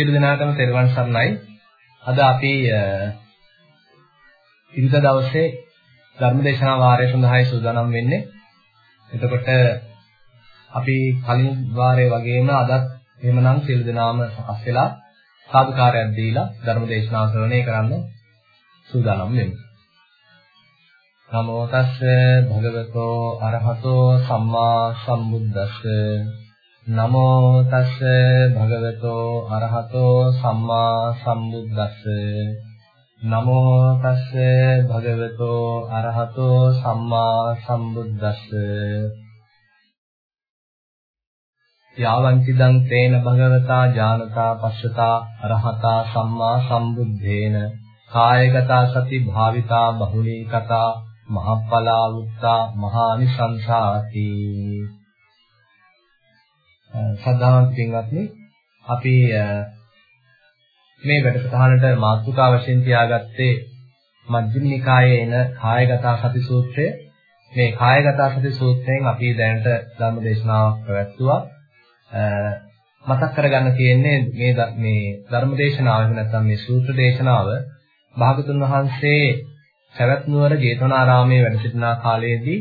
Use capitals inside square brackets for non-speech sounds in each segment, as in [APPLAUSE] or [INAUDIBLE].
සියලු දෙනාටම තෙරුවන් සරණයි. අද අපි ඉරිද දවසේ ධර්මදේශනා වාරය සඳහායි සූදානම් වෙන්නේ. එතකොට අපි කලින් වාරයේ වගේම අදත් එහෙමනම් සියලු දෙනාම සකස් වෙලා සාදුකාරයක් දීලා ධර්මදේශනා ශ්‍රවණය කරන්න සූදානම් වෙමු. නමෝ තස්ස භගවතෝ අරහතෝ සම්මා සම්බුද්දස්ස නමෝ තස්ස භගවතෝ අරහතෝ සම්මා සම්බුද්දස්ස. නමෝ තස්ස භගවතෝ අරහතෝ සම්මා සම්බුද්දස්ස. යාවන්තිදං තේන භගවතා ඥානතා පස්සතා අරහතා සම්මා සම්බුද්ධේන. කායගතා සති භාවිතා බහුලී කතා මහප්පලා උත්තා මහානිසංසාති සද්ධාවන්ත පින්වත්නි අපි මේ වැඩසටහනට මාතෘකා වශයෙන් තියාගත්තේ මජ්ක්‍ධිම නිකායේ එන කායගත සති සූත්‍රය. මේ කායගත සති සූත්‍රයෙන් අපි දැනට ධර්ම දේශනාවක් පැවැත්තුවා. මතක් කරගන්න තියෙන්නේ මේ මේ ධර්ම දේශනාව එහෙම නැත්නම් මේ සූත්‍ර දේශනාව භාගතුන් වහන්සේ සවැත් නුවර ජේතවනාරාමයේ වැඩ සිටින කාලයේදී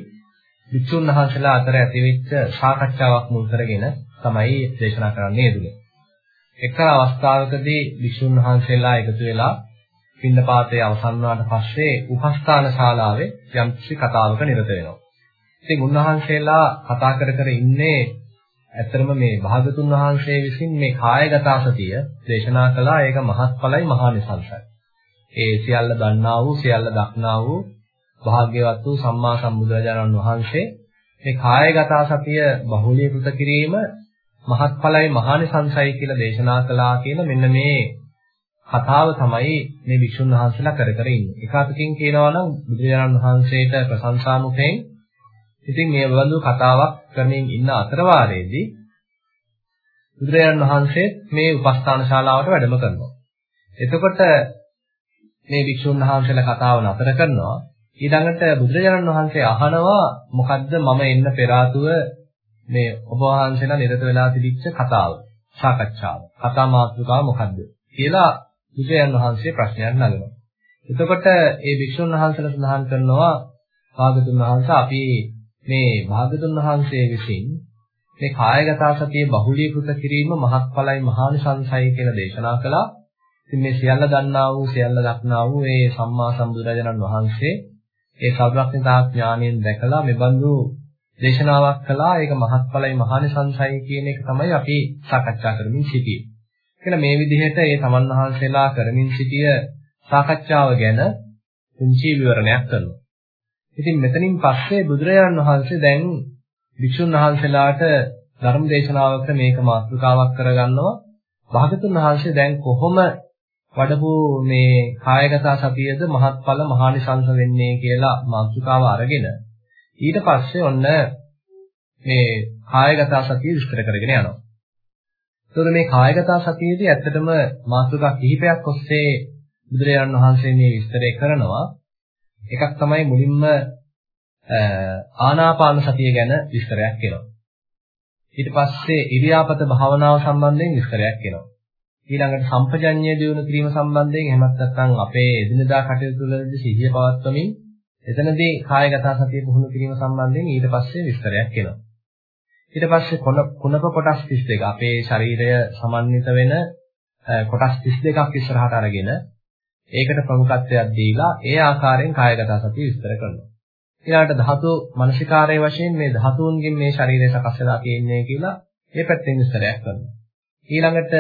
වික්ෂුන් වහන්සේලා අතර ඇතිවෙච්ච සාකච්ඡාවක් මුල් කරගෙන තමයි දේශනා කරන්න යෙදුනේ. එක්තරා අවස්ථාවකදී වික්ෂුන් වහන්සේලා එකතු වෙලා පින්නපාතේ අවසන් වුණාට පස්සේ උපස්ථාන ශාලාවේ යම්කිසි කතාවක නිරත වෙනවා. ඉතින් උන්වහන්සේලා කතා කර කර ඉන්නේ ඇත්තරම මේ භාගතුන් වහන්සේ විසින් මේ කායගත සතිය දේශනා කළා ඒක මහත්ඵලයි මහානිසංසයි. ඒ සියල්ල දන්නා වූ සියල්ල දක්නා වූ භාග්‍යවත් වූ සම්මා සම්බුදුරජාණන් වහන්සේ මේ කායගත සතිය බහුලීකృత කිරීම මහත්ඵලයි මහානිසංසයි කියලා දේශනා කළා කියන මෙන්න මේ කතාව තමයි මේ වික්ෂුන් වහන්සේලා කර කර ඉන්නේ. එක අතකින් කියනවා නම් බුදුරජාණන් වහන්සේට ප්‍රශංසා මුඛයෙන් ඉතින් මේ වඳු කතාවක් කරමින් ඉන්න අතර වාරයේදී බුදුරජාණන් වහන්සේ මේ උපස්ථාන ශාලාවට වැඩම කරනවා. එතකොට මේ වික්ෂුන් වහන්සේලා කතාව නතර කරනවා. ඊළඟට බුදුරජාණන් වහන්සේ අහනවා මොකද්ද මම එන්න පෙර මේ ඔබ වහන්සේලා නිරත වෙලා තිබිච්ච කතාව, සාකච්ඡාව. කතා මාතෘකාව මොකද්ද කියලා බුදුරජාණන් වහන්සේ ප්‍රශ්නයක් නගනවා. එතකොට ඒ භික්ෂුන් වහන්සේලා සඳහන් කරනවා භාගතුන් වහන්සේ අපි මේ භාගතුන් වහන්සේ විසින් මේ කායගත සතිය බහුලීකృత කිරීම මහත්ඵලයි මහානිසංසයි කියලා දේශනා කළා. ඉතින් මේ සියල්ල දන්නා වූ සියල්ල දක්නා වූ මේ සම්මා සම්බුදුරජාණන් වහන්සේ ඒ සර්වඥතා ඥාණයෙන් දැකලා මෙබඳු දේශනාවක් කළා ඒක මහත්ඵලයි මහානිසංසයි කියන එක තමයි අපි සාකච්ඡා කරමින් සිටියේ. කියලා මේ විදිහට ඒ තමන් වහන්සේලා කරමින් සිටිය සාකච්ඡාව ගැන පුංචි විවරණයක් කරනවා. ඉතින් මෙතනින් පස්සේ බුදුරජාණන් වහන්සේ දැන් වික්ෂුන් වහන්සේලාට ධර්ම දේශනාවක මේක මාතෘකාවක් කරගන්නවා. භාගතුන් වහන්සේ දැන් කොහොම වඩපු මේ කායගත සතියද මහත්ඵල මහානිසංස වෙන්නේ කියලා මාතෘකාව අරගෙන ඊට පස්සේ ඔන්න මේ කායගත සතිය විස්තර කරගෙන යනවා. එතකොට මේ කායගත සතියේදී ඇත්තටම මාතෘකා කිහිපයක් ඔස්සේ බුදුරජාණන් වහන්සේ මේ විස්තරය කරනවා. එකක් තමයි මුලින්ම ආනාපාන සතිය ගැන විස්තරයක් කරනවා. ඊට පස්සේ ඉරියාපත භාවනාව සම්බන්ධයෙන් විස්තරයක් කරනවා. ඊළඟට සම්පජඤ්ඤය දියුණු කිරීම සම්බන්ධයෙන් එහෙමත් නැත්නම් අපේ එදිනදා කටයුතු වලදී සිහිය පවත්වමින් එතනදී කායගත සතිය පුහුණු කිරීම සම්බන්ධයෙන් ඊට පස්සේ විස්තරයක් එනවා. ඊට පස්සේ කුණප කොටස් 32 අපේ ශරීරය සමන්විත වෙන කොටස් 32ක් ඉස්සරහට අරගෙන ඒකට ප්‍රමුඛත්වයක් දීලා ඒ ආකාරයෙන් කායගත සතිය විස්තර කරනවා. ඊළඟට ධාතු මනසිකාරයේ වශයෙන් මේ ධාතුන්ගෙන් මේ ශරීරය සකස් වෙලා තියෙන්නේ කියලා ඒ පැත්තෙන් විස්තරයක් කරනවා. ඊළඟට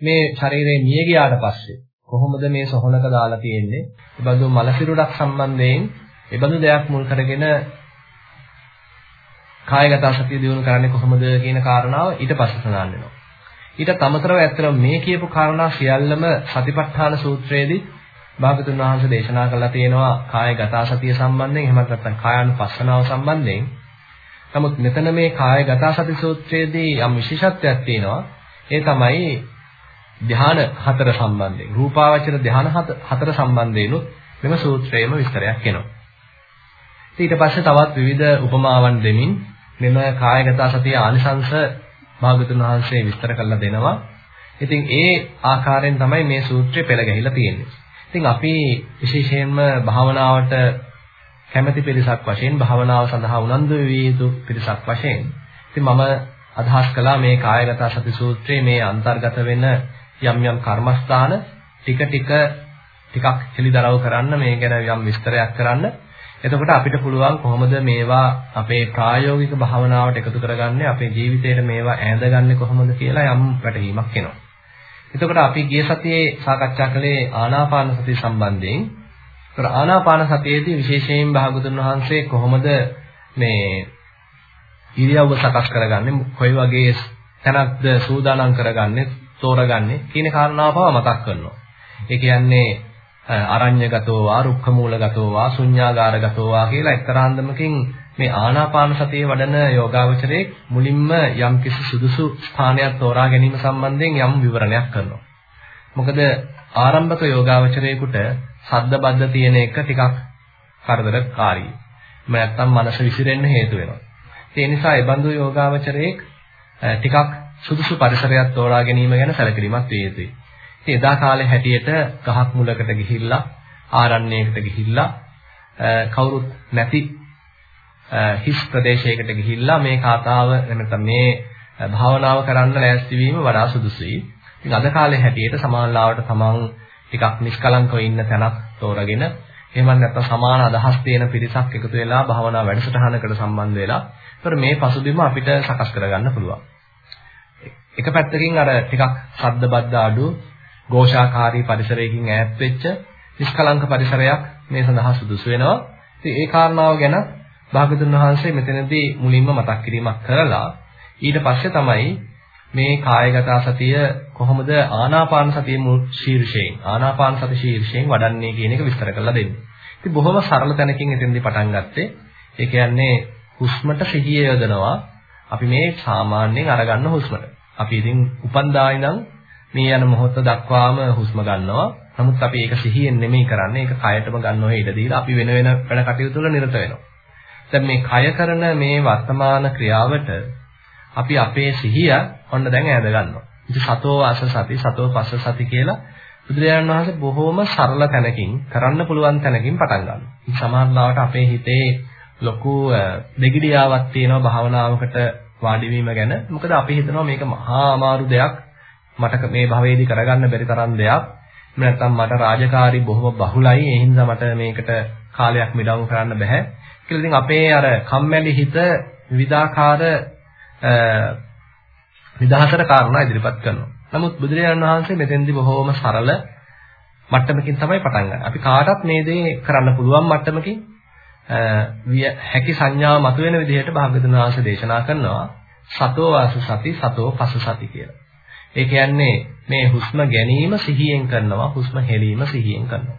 මේ ශරීරය මිය ගියාට පස්සේ කොහොමද මේ සොහනක දාලා තියෙන්නේ? ඒ බඳු මල සිරුරක් සම්බන්ධයෙන් ඒ බඳු දෙයක් මුල් කරගෙන කායගත සතිය දිනු කරන්නේ කොහොමද කියන කාරණාව ඊට පස්සේ සඳහන් වෙනවා. ඊට තමතරව ඇත්තටම මේ කියපු කාරණා සියල්ලම සතිපට්ඨාන සූත්‍රයේදී භාගතුන් වහන්සේ දේශනා කළා තියෙනවා කායගත සතිය සම්බන්ධයෙන් එහෙමත් නැත්නම් කායානුපස්සනාව සම්බන්ධයෙන්. නමුත් මෙතන මේ කායගත සති සූත්‍රයේදී යම් විශේෂත්වයක් තියෙනවා. ඒ තමයි ධ්‍යාන හතර සම්බන්ධයෙන් රූපාවචර ධ්‍යාන හතර සම්බන්ධයෙන් මෙම සූත්‍රයේම විස්තරයක් එනවා. ඊට පස්සේ තවත් විවිධ උපමාවන් දෙමින් මෙම කායගත සතිය ආනිසංශ භාගතුන් වහන්සේ විස්තර කරලා දෙනවා. ඉතින් ඒ ආකාරයෙන් තමයි මේ සූත්‍රය පෙළ ගැහිලා තියෙන්නේ. ඉතින් අපි විශේෂයෙන්ම භාවනාවට කැමැති පිරිසක් වශයෙන් භාවනාව සඳහා උනන්දු විය යුතු පිරිසක් වශයෙන් ඉතින් මම අදහස් කළා මේ කායගත සති සූත්‍රයේ මේ අන්තර්ගත වෙන යම් යම් කර්මස්ථාන ටික ටික ටිකක් හෙලිදරව් කරන්න මේ ගැන යම් විස්තරයක් කරන්න එතකොට අපිට පුළුවන් කොහොමද මේවා අපේ ප්‍රායෝගික භාවනාවට එකතු කරගන්නේ අපේ ජීවිතේට මේවා ඈඳගන්නේ කොහොමද කියලා යම් වැටහීමක් එනවා. එතකොට අපි ගිය සතියේ සාකච්ඡා කළේ ආනාපාන සතිය සම්බන්ධයෙන්. ඒතර ආනාපාන සතියේදී විශේෂයෙන් භාගතුන් වහන්සේ කොහොමද මේ ඉරියව්ව සකස් කරගන්නේ කොයි වගේ තැනක්ද සූදානම් කරගන්නේ තෝරගන්නේ කියන කාරණාව පවා මතක් කරනවා. ඒ කියන්නේ අරඤ්‍යගතෝ වා රුක්ඛමූලගතෝ වා ශුඤ්ඤාගාරගතෝ වා කියලා එක්තරාන්දමකින් මේ ආනාපාන සතිය වඩන යෝගාවචරයේ මුලින්ම යම් කිසි සුදුසු ස්ථානයක් තෝරා ගැනීම සම්බන්ධයෙන් යම් විවරණයක් කරනවා. මොකද ආරම්භක යෝගාවචරයේකට සද්ද බද්ද තියෙන එක ටිකක් කරදරකාරී. එහෙම නැත්නම් මනස විසිරෙන්න හේතු වෙනවා. ඒ නිසා ඒ බඳු යෝගාවචරයේ ටිකක් සුදුසු පරිසරයක් තෝරා ගැනීම ගැන සැලකිලිමත් විය යුතුයි. ඉතින් එදා කාලේ හැටියට ගහක් මුලකට ගිහිල්ලා ආරණ්‍යයකට ගිහිල්ලා කවුරුත් නැති හිස් ප්‍රදේශයකට ගිහිල්ලා මේ කාතාව නැත්නම් මේ භාවනාව කරන්න ලෑස්ති වීම වඩා සුදුසුයි. ඉතින් අද කාලේ හැටියට සමානලාවට තමන් ටිකක් නිෂ්කලංකව ඉන්න තැනක් තෝරගෙන එහෙම නැත්නම් සමාන අදහස් තියෙන පිරිසක් එකතු වෙලා භාවනා වැඩසටහනකට සම්බන්ධ වෙලා ඒතර මේ පසුබිම අපිට සකස් කරගන්න පුළුවන්. එක පැත්තකින් අර ටිකක් ශබ්ද බද්ද අඩු ഘോഷාකාරී පරිසරයකින් ඈත් වෙච්ච නිෂ්කලංක පරිසරයක් මේ සඳහා සුදුසු වෙනවා. ඉතින් ඒ කාරණාව ගැන භාගතුන් වහන්සේ මෙතනදී මුලින්ම මතක් කිරීමක් කරලා ඊට පස්සේ තමයි මේ කායගත සතිය කොහොමද ආනාපාන සතිය මුල් ශීර්ෂයෙන් ආනාපාන සති ශීර්ෂයෙන් වඩන්නේ කියන එක විස්තර කරලා දෙන්නේ. ඉතින් බොහොම සරල තැනකින් එතෙන්දී පටන් ගත්තේ. ඒ කියන්නේ හුස්මට සිහිය යොදනවා. අපි මේ සාමාන්‍යයෙන් අරගන්න හුස්මට. අපි ඉතින් උපන්දා ඉඳන් මේ යන මොහොත දක්වාම හුස්ම ගන්නවා. නමුත් අපි ඒක සිහියෙන් නෙමෙයි කරන්නේ. ඒක කයටම ගන්නව ඉඩ දීලා අපි වෙන වෙන වැඩ කටයුතු වල නිරත වෙනවා. දැන් මේ කය කරන මේ වර්තමාන ක්‍රියාවට අපි අපේ සිහිය ඔන්න දැන් ඈද ගන්නවා. ඉතින් සතෝ වාස සති සතෝ පස්ස සති කියලා බුදුරජාණන් වහන්සේ බොහොම සරල තැනකින් කරන්න පුළුවන් තැනකින් පටන් ගන්නවා. ඉතින් සමහරවිට අපේ හිතේ ලොකු දෙගිඩියාවක් තියෙනවා භාවනාවකට වාඩි වීම ගැන. මොකද අපි හිතනවා මේක මහා අමාරු දෙයක්. මට මේ භවයේදී කරගන්න බැරි තරම් දෙයක්. නැත්නම් මට රාජකාරී බොහොම බහුලයි. ඒ හින්දා මට මේකට කාලයක් මිඩවු කරන්න බෑ. කියලා ඉතින් අපේ අර කම්මැලි හිත විවිධාකාර විදහසට කාරණා ඉදිරිපත් කරනවා. නමුත් බුදුරජාණන් වහන්සේ මෙතෙන්දී බොහොම සරල මට්ටමකින් තමයි පටන් ගන්නේ. අපි කාටත් මේ දේ කරන්න පුළුවන් මට්ටමකින් හැකි සංඥා මතුවෙන විදිහට භාගතුන් වහන්සේ දේශනා කරනවා. සතෝ වාස සති සතෝ පස සති කියලා. ඒ කියන්නේ මේ හුස්ම ගැනීම සිහියෙන් කරනවා හුස්ම හෙලීම සිහියෙන් කරනවා.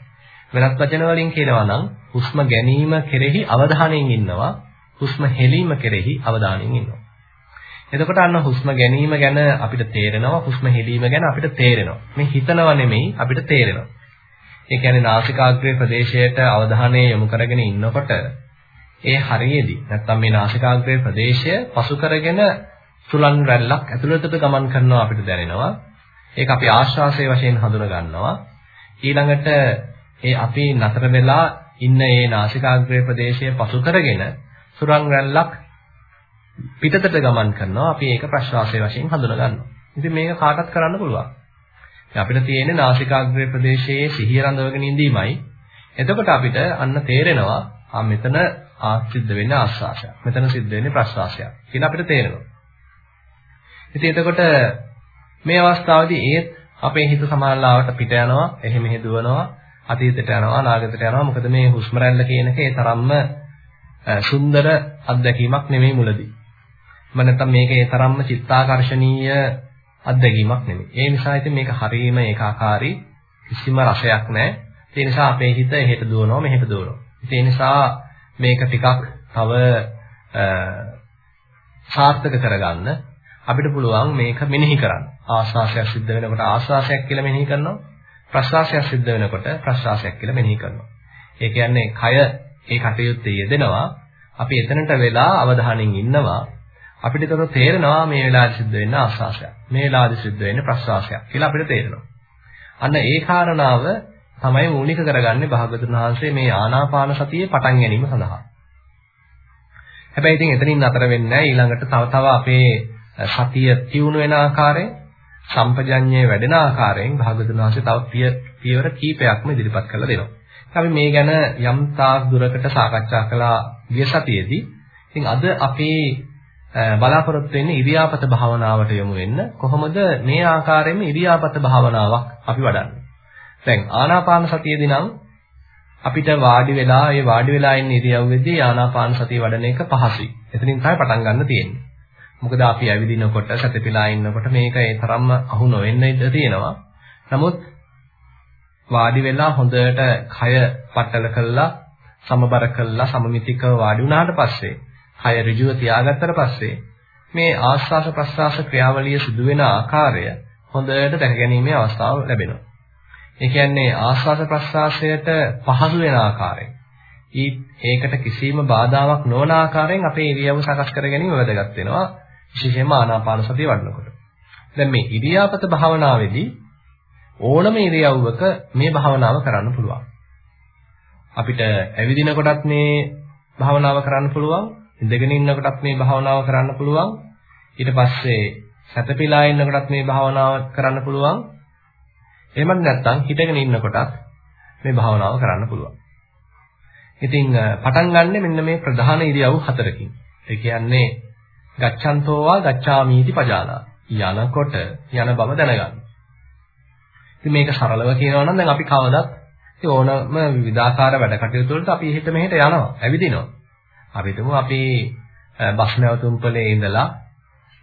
වෙනත් වචන වලින් කියනවා නම් හුස්ම ගැනීම කෙරෙහි අවධානයෙන් ඉන්නවා හුස්ම හෙලීම කෙරෙහි අවධානයෙන් ඉන්නවා. එතකොට අන්න හුස්ම ගැනීම ගැන අපිට තේරෙනවා හුස්ම හෙලීම ගැන අපිට තේරෙනවා. මේ හිතනව නෙමෙයි අපිට තේරෙනවා. ඒ කියන්නේ නාසිකාග්‍රේ ප්‍රදේශයට අවධානය යොමු කරගෙන ඉන්නකොට ඒ හරියේදී නැත්තම් මේ නාසිකාග්‍රේ ප්‍රදේශය පසු කරගෙන සුලන් රැල්ලක් ඇතුළතට ගමන් කරනවා අපිට දැනෙනවා. ඒක අපි ආශ්වාසයේ වශයෙන් හඳුන ගන්නවා. ඊළඟට ඒ අපි නතර වෙලා ඉන්න ඒ නාසිකාග්‍රේ ප්‍රදේශය පසු කරගෙන සුරං රැල්ලක් පිටතට ගමන් කරනවා. අපි ඒක ප්‍රශ්වාසයේ වශයෙන් හඳුන ගන්නවා. ඉතින් මේක කාටත් කරන්න පුළුවන්. අපිට තියෙන්නේ නාසිකාග්‍රේ ප්‍රදේශයේ සිහිය රඳවගෙන ඉඳීමයි. එතකොට අපිට අන්න තේරෙනවා ආ මෙතන ආසිද්ධ වෙන්නේ ආස්වාසයක්. මෙතන සිද්ධ වෙන්නේ ප්‍රශ්වාසයක්. කියලා අපිට තේරෙනවා. ඉතින් එතකොට මේ අවස්ථාවේදී ඒත් අපේ හිත සමානලාවට පිට යනවා, එහෙ මෙහෙ දුවනවා, අතීතයට යනවා, අනාගතයට යනවා. මොකද මේ හුස්ම රැල්ල කියන එක ඒ තරම්ම සුන්දර අත්දැකීමක් නෙමෙයි මුලදී. මම නැත්තම් මේක ඒ තරම්ම චිත්තාකර්ෂණීය අත්දැකීමක් නෙමෙයි. ඒ නිසා ඉතින් මේක හරීම ඒකාකාරී කිසිම රසයක් නැහැ. ඒ නිසා අපේ හිත එහෙට දුවනවා මෙහෙට දුවනවා. ඒ නිසා මේක ටිකක් තව සාර්ථක කරගන්න අපිට පුළුවන් මේක මෙනෙහි කරන්න. ආස්වාසයක් සිද්ධ වෙනකොට ආස්වාසයක් කියලා මෙනෙහි කරනවා. ප්‍රස්වාසයක් සිද්ධ වෙනකොට ප්‍රස්වාසයක් කියලා මෙනෙහි කරනවා. ඒ කියන්නේ කය ඒ කටයුත්තේ යෙදෙනවා. අපි එතනට වෙලා අවධානයෙන් ඉන්නවා. අපිට ඒතර තේරෙනවා මේ වෙලාවේ සිද්ධ වෙන්න ආස්වාසයක්. මේ වෙලාවේ සිද්ධ වෙන්නේ ප්‍රස්වාසයක් කියලා අපිට තේරෙනවා. අන්න ඒ කාරණාව තමයි මූලික කරගන්නේ භාගතුන් වහන්සේ මේ ආනාපාන සතියේ පටන් ගැනීම සඳහා. හැබැයි ඉතින් එතනින් නතර වෙන්නේ නැහැ ඊළඟට තව තව අපේ සතිය තියුණු වෙන ආකාරයෙන් සම්පජඤ්ඤය වැඩෙන ආකාරයෙන් භාගතුන් වහන්සේ තව පියවර කීපයක්ම ඉදිරිපත් කරලා දෙනවා. අපි මේ ගැන යම් තාක් දුරකට සාකච්ඡා කළා ගිය සතියේදී. ඉතින් අද අපේ බලාපොරොත්තු වෙන්නේ ඉරියාපත භාවනාවට යොමු වෙන්න. කොහොමද මේ ආකාරයෙන්ම ඉරියාපත භාවනාවක් අපි වඩන්නේ? දැන් ආනාපාන සතියේදී නම් අපිට වාඩි වෙලා ඒ වාඩි වෙලා ඉන්න ඉරියව්වේදී ආනාපාන සතිය වඩන එක පහසුයි. එතනින් තමයි පටන් ගන්න තියෙන්නේ. මොකද අපි ඇවිදිනකොට සැතපීලා ඉන්නකොට මේක ඒ තරම්ම අහු නොවෙන්න ඉඩ තියෙනවා. නමුත් වාඩි වෙලා හොඳට කය පట్టල කළා සමබර කළා සමමිතිකව වාඩි වුණාට පස්සේ කය ඍජුව තියාගත්තට පස්සේ මේ ආස්වාස ප්‍රස්වාස ක්‍රියාවලිය සිදු වෙන ආකාරය හොඳට දැකගැනීමේ අවස්ථාව ලැබෙනවා. ඒ කියන්නේ ආස්වාස ප්‍රස්වාසයට පහසු වෙන ආකාරයෙන් ඒකට කිසිම බාධාවක් නොවන ආකාරයෙන් අපේ ඉරියව්ව සකස් කර ගැනීම වැදගත් වෙනවා. විශේෂයෙන්ම ආනාපාන සතිය වඩනකොට. දැන් මේ ඉරියාපත භාවනාවේදී ඕනම ඉරියව්වක මේ භාවනාව කරන්න පුළුවන්. අපිට ඇවිදින කොටත් මේ භාවනාව කරන්න පුළුවන්. ඉඳගෙන ඉන්න කොටත් මේ භාවනාව කරන්න පුළුවන්. ඊට පස්සේ සැතපීලා ඉන්න කොටත් මේ භාවනාව කරන්න පුළුවන්. එහෙම නැත්නම් හිටගෙන ඉන්න කොටත් මේ භාවනාව කරන්න පුළුවන්. ඉතින් පටන් ගන්නෙ මෙන්න මේ ප්‍රධාන ඉරියව් හතරකින්. ඒ කියන්නේ ගච්ඡන්තෝවා ගච්ඡාමීති පජානා. යනකොට යන බව දැනගන්න. ඉතින් මේක සරලව කියනවා නම් දැන් අපි කවදත් ඉතින් ඕනම විවිධාකාර වැඩ කටයුතු වලට අපි එහෙට මෙහෙට යනවා, ඇවිදිනවා. අපි හිතමු අපි බස් නැවතුම්පලේ ඉඳලා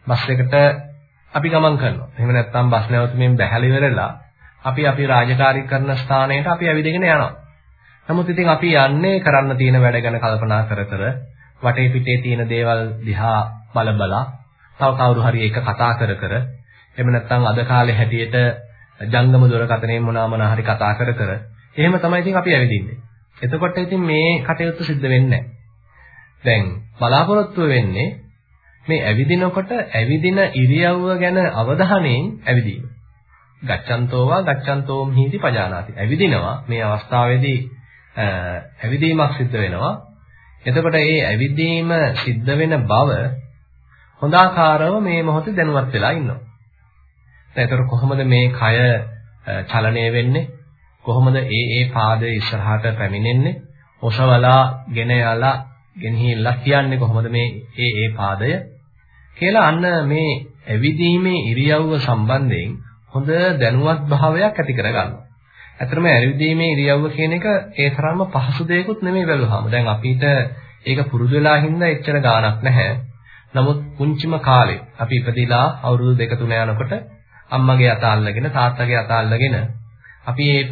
බස් එකට අපි ගමන් කරනවා. එහෙම නැත්නම් බස් නැවතුමෙන් බැහැල ඉවරලා අපි අපි රාජකාරී කරන ස්ථානයට අපි ඇවිදගෙන යනවා. නමුත් ඉතින් අපි යන්නේ කරන්න තියෙන වැඩ ගැන කල්පනා කර කර වටේ පිටේ තියෙන දේවල් දිහා බල බලා තව කවුරු හරි එක කතා කර කර එහෙම නැත්නම් අද කාලේ හැටියට ජංගම දුරකථනයෙන් මොනවා මොනවා හරි කතා කර කර එහෙම තමයි ඉතින් අපි ඇවිදින්නේ. එතකොට ඉතින් මේ කටයුතු සිද්ධ වෙන්නේ දැන් බලාපොරොත්තු වෙන්නේ මේ ඇවිදිනකොට ඇවිදින ඉරියව්ව ගැන අවධානයෙන් ඇවිදීම. ගච්ඡන්තෝවා ගච්ඡන්තෝම් හීති පජානාති. ඇවිදිනවා මේ අවස්ථාවේදී ඇවිදීමක් සිද්ධ වෙනවා. එතකොට මේ ඇවිදීම සිද්ධ වෙන බව හොඳාකාරව මේ මොහොතේ දැනුවත් වෙලා ඉන්නවා. දැන් ඒතර කොහොමද මේ කය චලනය වෙන්නේ? කොහොමද ඒ ඒ පාදයේ ඉස්සරහට පැමිණෙන්නේ? ඔසවලා ගෙන යලා ගෙනහිල්ලා කියන්නේ කොහොමද මේ ඒ ඒ පාදය කියලා අන්න මේ ඇවිදීමේ ඉරියව්ව සම්බන්ධයෙන් හොඳ දැනුවත් භාවයක් ඇති කරගන්නවා. ඇත්තටම ඇවිදීමේ ඉරියව්ව කියන එක ඒ තරම්ම පහසු දෙයක්ුත් නෙමෙයි බැලුවාම. දැන් අපිට ඒක පුරුදු වෙලා හින්දා එච්චර ගාණක් නැහැ. නමුත් පුංචිම කාලේ අපි ඉපදිලා අවුරුදු දෙක තුන යනකොට අම්මගේ අත අල්ලගෙන තාත්තගේ අත අල්ලගෙන අපි මේ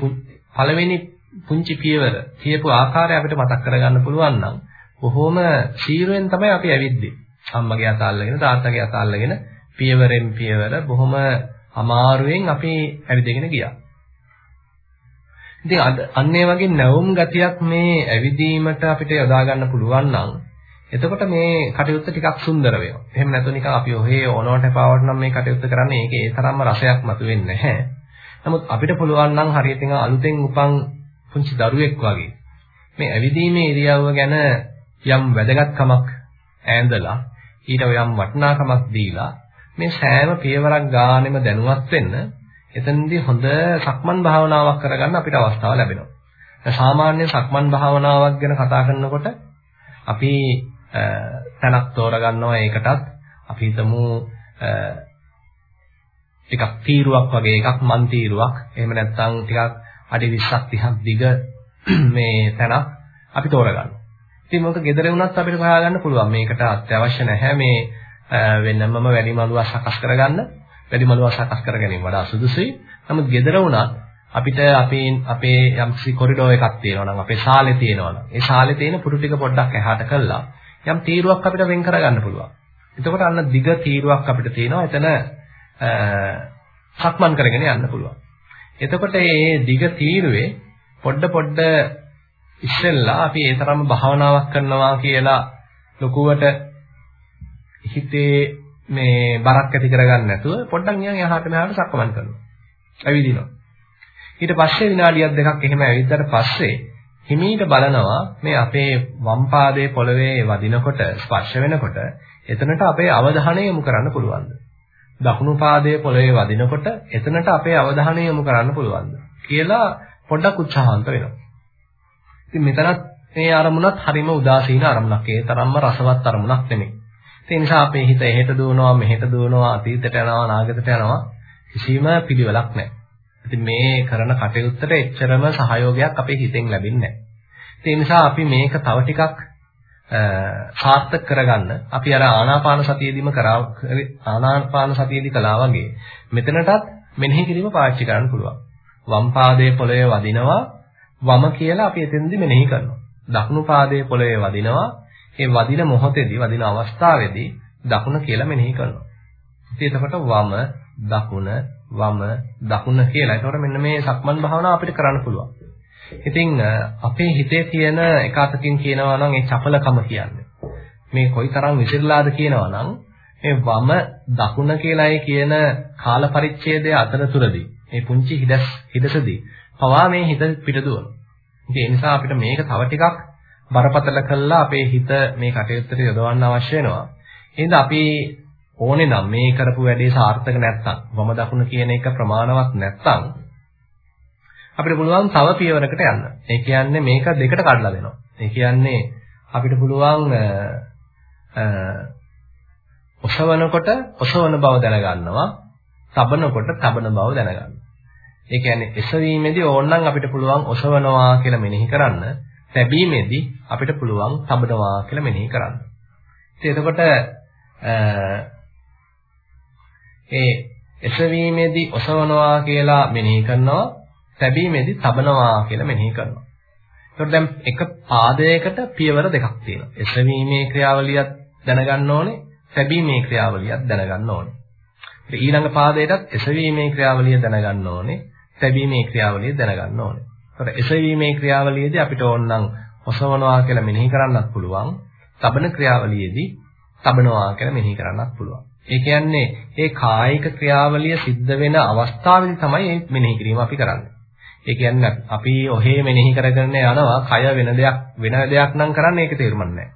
පළවෙනි පුංචි පියවර කියපු ආකාරය අපිට මතක් කරගන්න පුළුවන් නම් බොහොම සීරුවෙන් තමයි අපි ඇවිද්දේ. අම්මගේ අත අල්ලගෙන තාත්තගේ අත අල්ලගෙන පියවරෙන් පියවර බොහොම අමාරුවෙන් අපි ඇවිදගෙන ගියා. ඉතින් අන්න ඒ වගේ නැවුම් ගතියක් මේ ඇවිදීමට අපිට යොදා ගන්න පුළුවන් නම් එතකොට මේ කටයුත්ත ටිකක් සුන්දර වෙනවා. එහෙම නැතු නිකන් අපි ඔහේ ඕනවට පාවට නම් මේ කටයුත්ත කරන්නේ ඒකේ ඒ තරම්ම රසයක් මතුවෙන්නේ නැහැ. නමුත් අපිට පුළුවන් නම් හරියට නිකන් අලුතෙන් උපන් පුංචි දරුවෙක් වගේ මේ ඇවිදීමේ ඉරියව්ව ගැන යම් වැදගත්කමක් ඈඳලා ඊට යම් වටිනාකමක් දීලා මේ සෑම පියවරක් ගානෙම දැනුවත් වෙන්න එතනදී හොඳ සක්මන් භාවනාවක් කරගන්න අපිට අවස්ථාව ලැබෙනවා. සාමාන්‍ය සක්මන් භාවනාවක් ගැන කතා කරනකොට අපි තැනක් තෝරගන්නවා ඒකටත් අපි හිතමු ටිකක් තීරුවක් වගේ එකක් මන් තීරුවක් එහෙම නැත්නම් ටිකක් අඩි 20ක් 30ක් දිග [CLEARS THROAT] මේ තැනක් අපි තෝරගන්නවා. ඉතින් මොකද gedare වුණත් අපිට හොයාගන්න පුළුවන් මේකට අත්‍යවශ්‍ය නැහැ මේ වෙනමම වැඩි මළුවක් සකස් කරගන්න. වැඩි මළුවක් සකස් කර ගැනීම වඩා සුදුසුයි. නමුත් gedare වුණත් අපිට අපේ අපේ යම්කිසි කොරිඩෝ එකක් තියෙනවා නම් අපේ ශාලේ තියෙනවා නම් ඒ ශාලේ තියෙන පුරු ටික පොඩ්ඩක් එහාට කළා යම් තීරුවක් අපිට වෙන් කරගන්න පුළුවන්. එතකොට අන්න දිග තීරුවක් අපිට තියෙනවා. එතන සක්මන් කරගෙන යන්න පුළුවන්. එතකොට මේ දිග තීරුවේ පොඩ පොඩ ඉස්සෙල්ලා අපි ඒ තරම්ම භාවනාවක් කරනවා කියලා ලොකුවට හිතේ මේ බරක් ඇති කරගන්න නැතුව පොඩ්ඩක් නිකන් එහාට මෙහාට සක්මන් කරනවා. ඇවිදිනවා. ඊට පස්සේ විනාඩියක් දෙකක් එහෙම ඇවිද්දාට පස්සේ හිමීට බලනවා මේ අපේ වම් පාදයේ පොළවේ වදිනකොට ස්පර්ශ වෙනකොට එතනට අපේ අවධානය යොමු කරන්න පුළුවන්ද? දකුණු පාදයේ පොළවේ වදිනකොට එතනට අපේ අවධානය යොමු කරන්න පුළුවන්ද? කියලා පොඩ්ඩක් උත්සාහන්ත වෙනවා. ඉතින් මෙතනත් මේ අරමුණත් හරිම උදාසීන අරමුණක්. ඒ තරම්ම රසවත් අරමුණක් නෙමෙයි. ඒ නිසා අපේ හිත එහෙට දුවනවා මෙහෙට දුවනවා අතීතයට යනවා අනාගතයට යනවා කිසිම පිළිවෙලක් නැහැ. ඉතින් මේ කරන කටයුත්තට එච්චරම සහයෝගයක් අපේ හිතෙන් ලැබෙන්නේ නැහැ. ඒ නිසා අපි මේක තව ටිකක් සාර්ථක කරගන්න අපි අර ආනාපාන සතියෙදිම කරා ආනාපාන සතියෙදි කළා වගේ මෙතනටත් මෙනෙහි කිරීම පාවිච්චි කරන්න පුළුවන්. වම් පාදයේ පොළවේ වදිනවා වම කියලා අපි එතෙන්දි මෙනෙහි කරනවා. දකුණු පාදයේ පොළවේ වදිනවා ඒ වදින මොහොතේදී වදින අවස්ථාවේදී දකුණ කියලා මෙනෙහි කරනවා. ඉතින් එතකොට වම දකුණ වම දකුණ කියලා. එතකොට මෙන්න මේ සක්මන් භාවනාව අපිට කරන්න පුළුවන්. ඉතින් අපේ හිතේ තියෙන එක අතකින් කියනවා නම් ඒ චපලකම කියන්නේ. මේ කොයිතරම් විසිරලාද කියනවා නම් මේ වම දකුණ කියලායි කියන කාල පරිච්ඡේදය අතරතුරදී මේ පුංචි හිදස් හිදසදී පවා මේ හිත පිට දුවනවා. ඉතින් ඒ නිසා අපිට මේක තව ටිකක් බරපතල කළා අපේ හිත මේ කටයුත්තට යොදවන්න අවශ්‍ය වෙනවා. එහෙනම් අපි ඕනේ නම් මේ කරපු වැඩේ සාර්ථක නැත්තම් වම දකුණ කියන එක ප්‍රමාණවත් නැත්තම් අපිට පුළුවන් තව පියවරකට යන්න. ඒ කියන්නේ මේක දෙකට කඩලා දෙනවා. ඒ කියන්නේ අපිට පුළුවන් ඔසවනකොට ඔසවන බව දැනගන්නවා. තබනකොට තබන බව දැනගන්නවා. ඒ කියන්නේ එසවීමේදී ඕනනම් අපිට පුළුවන් ඔසවනවා කියලා මෙනෙහි කරන්න. තැබීමේදී අපිට පුළුවන් තබනවා කියලා මෙනෙහි කරන්න. ඉතින් එතකොට ඒ එසවීමේදී ඔසවනවා කියලා මෙනෙහි කරනවා තැබීමේදී තබනවා කියලා මෙනෙහි කරනවා. එතකොට දැන් එක පාදයකට පියවර දෙකක් තියෙනවා. එසවීමේ ක්‍රියාවලියත් දැනගන්න ඕනේ, තැබීමේ ක්‍රියාවලියත් දැනගන්න ඕනේ. ඊළඟ පාදයටත් එසවීමේ ක්‍රියාවලිය දැනගන්න ඕනේ, තැබීමේ ක්‍රියාවලිය දැනගන්න ඕනේ. එතකොට එසවීමේ ක්‍රියාවලියේදී අපිට ඕනනම් ඔසවනවා කියලා මෙනෙහි කරන්නත් පුළුවන්. තබන ක්‍රියාවලියේදී තබනවා කියලා මෙනෙහි කරන්නත් පුළුවන්. ඒ කියන්නේ ඒ කායික ක්‍රියාවලිය සිද්ධ වෙන අවස්ථාවේදී තමයි මේ මෙනෙහි කිරීම අපි කරන්නේ. ඒ කියන්නේ අපි ඔහේ මෙනෙහි කරගෙන යනවා කය වෙන දෙයක් වෙන දෙයක් නම් කරන්නේ ඒක තේරුම් නැහැ.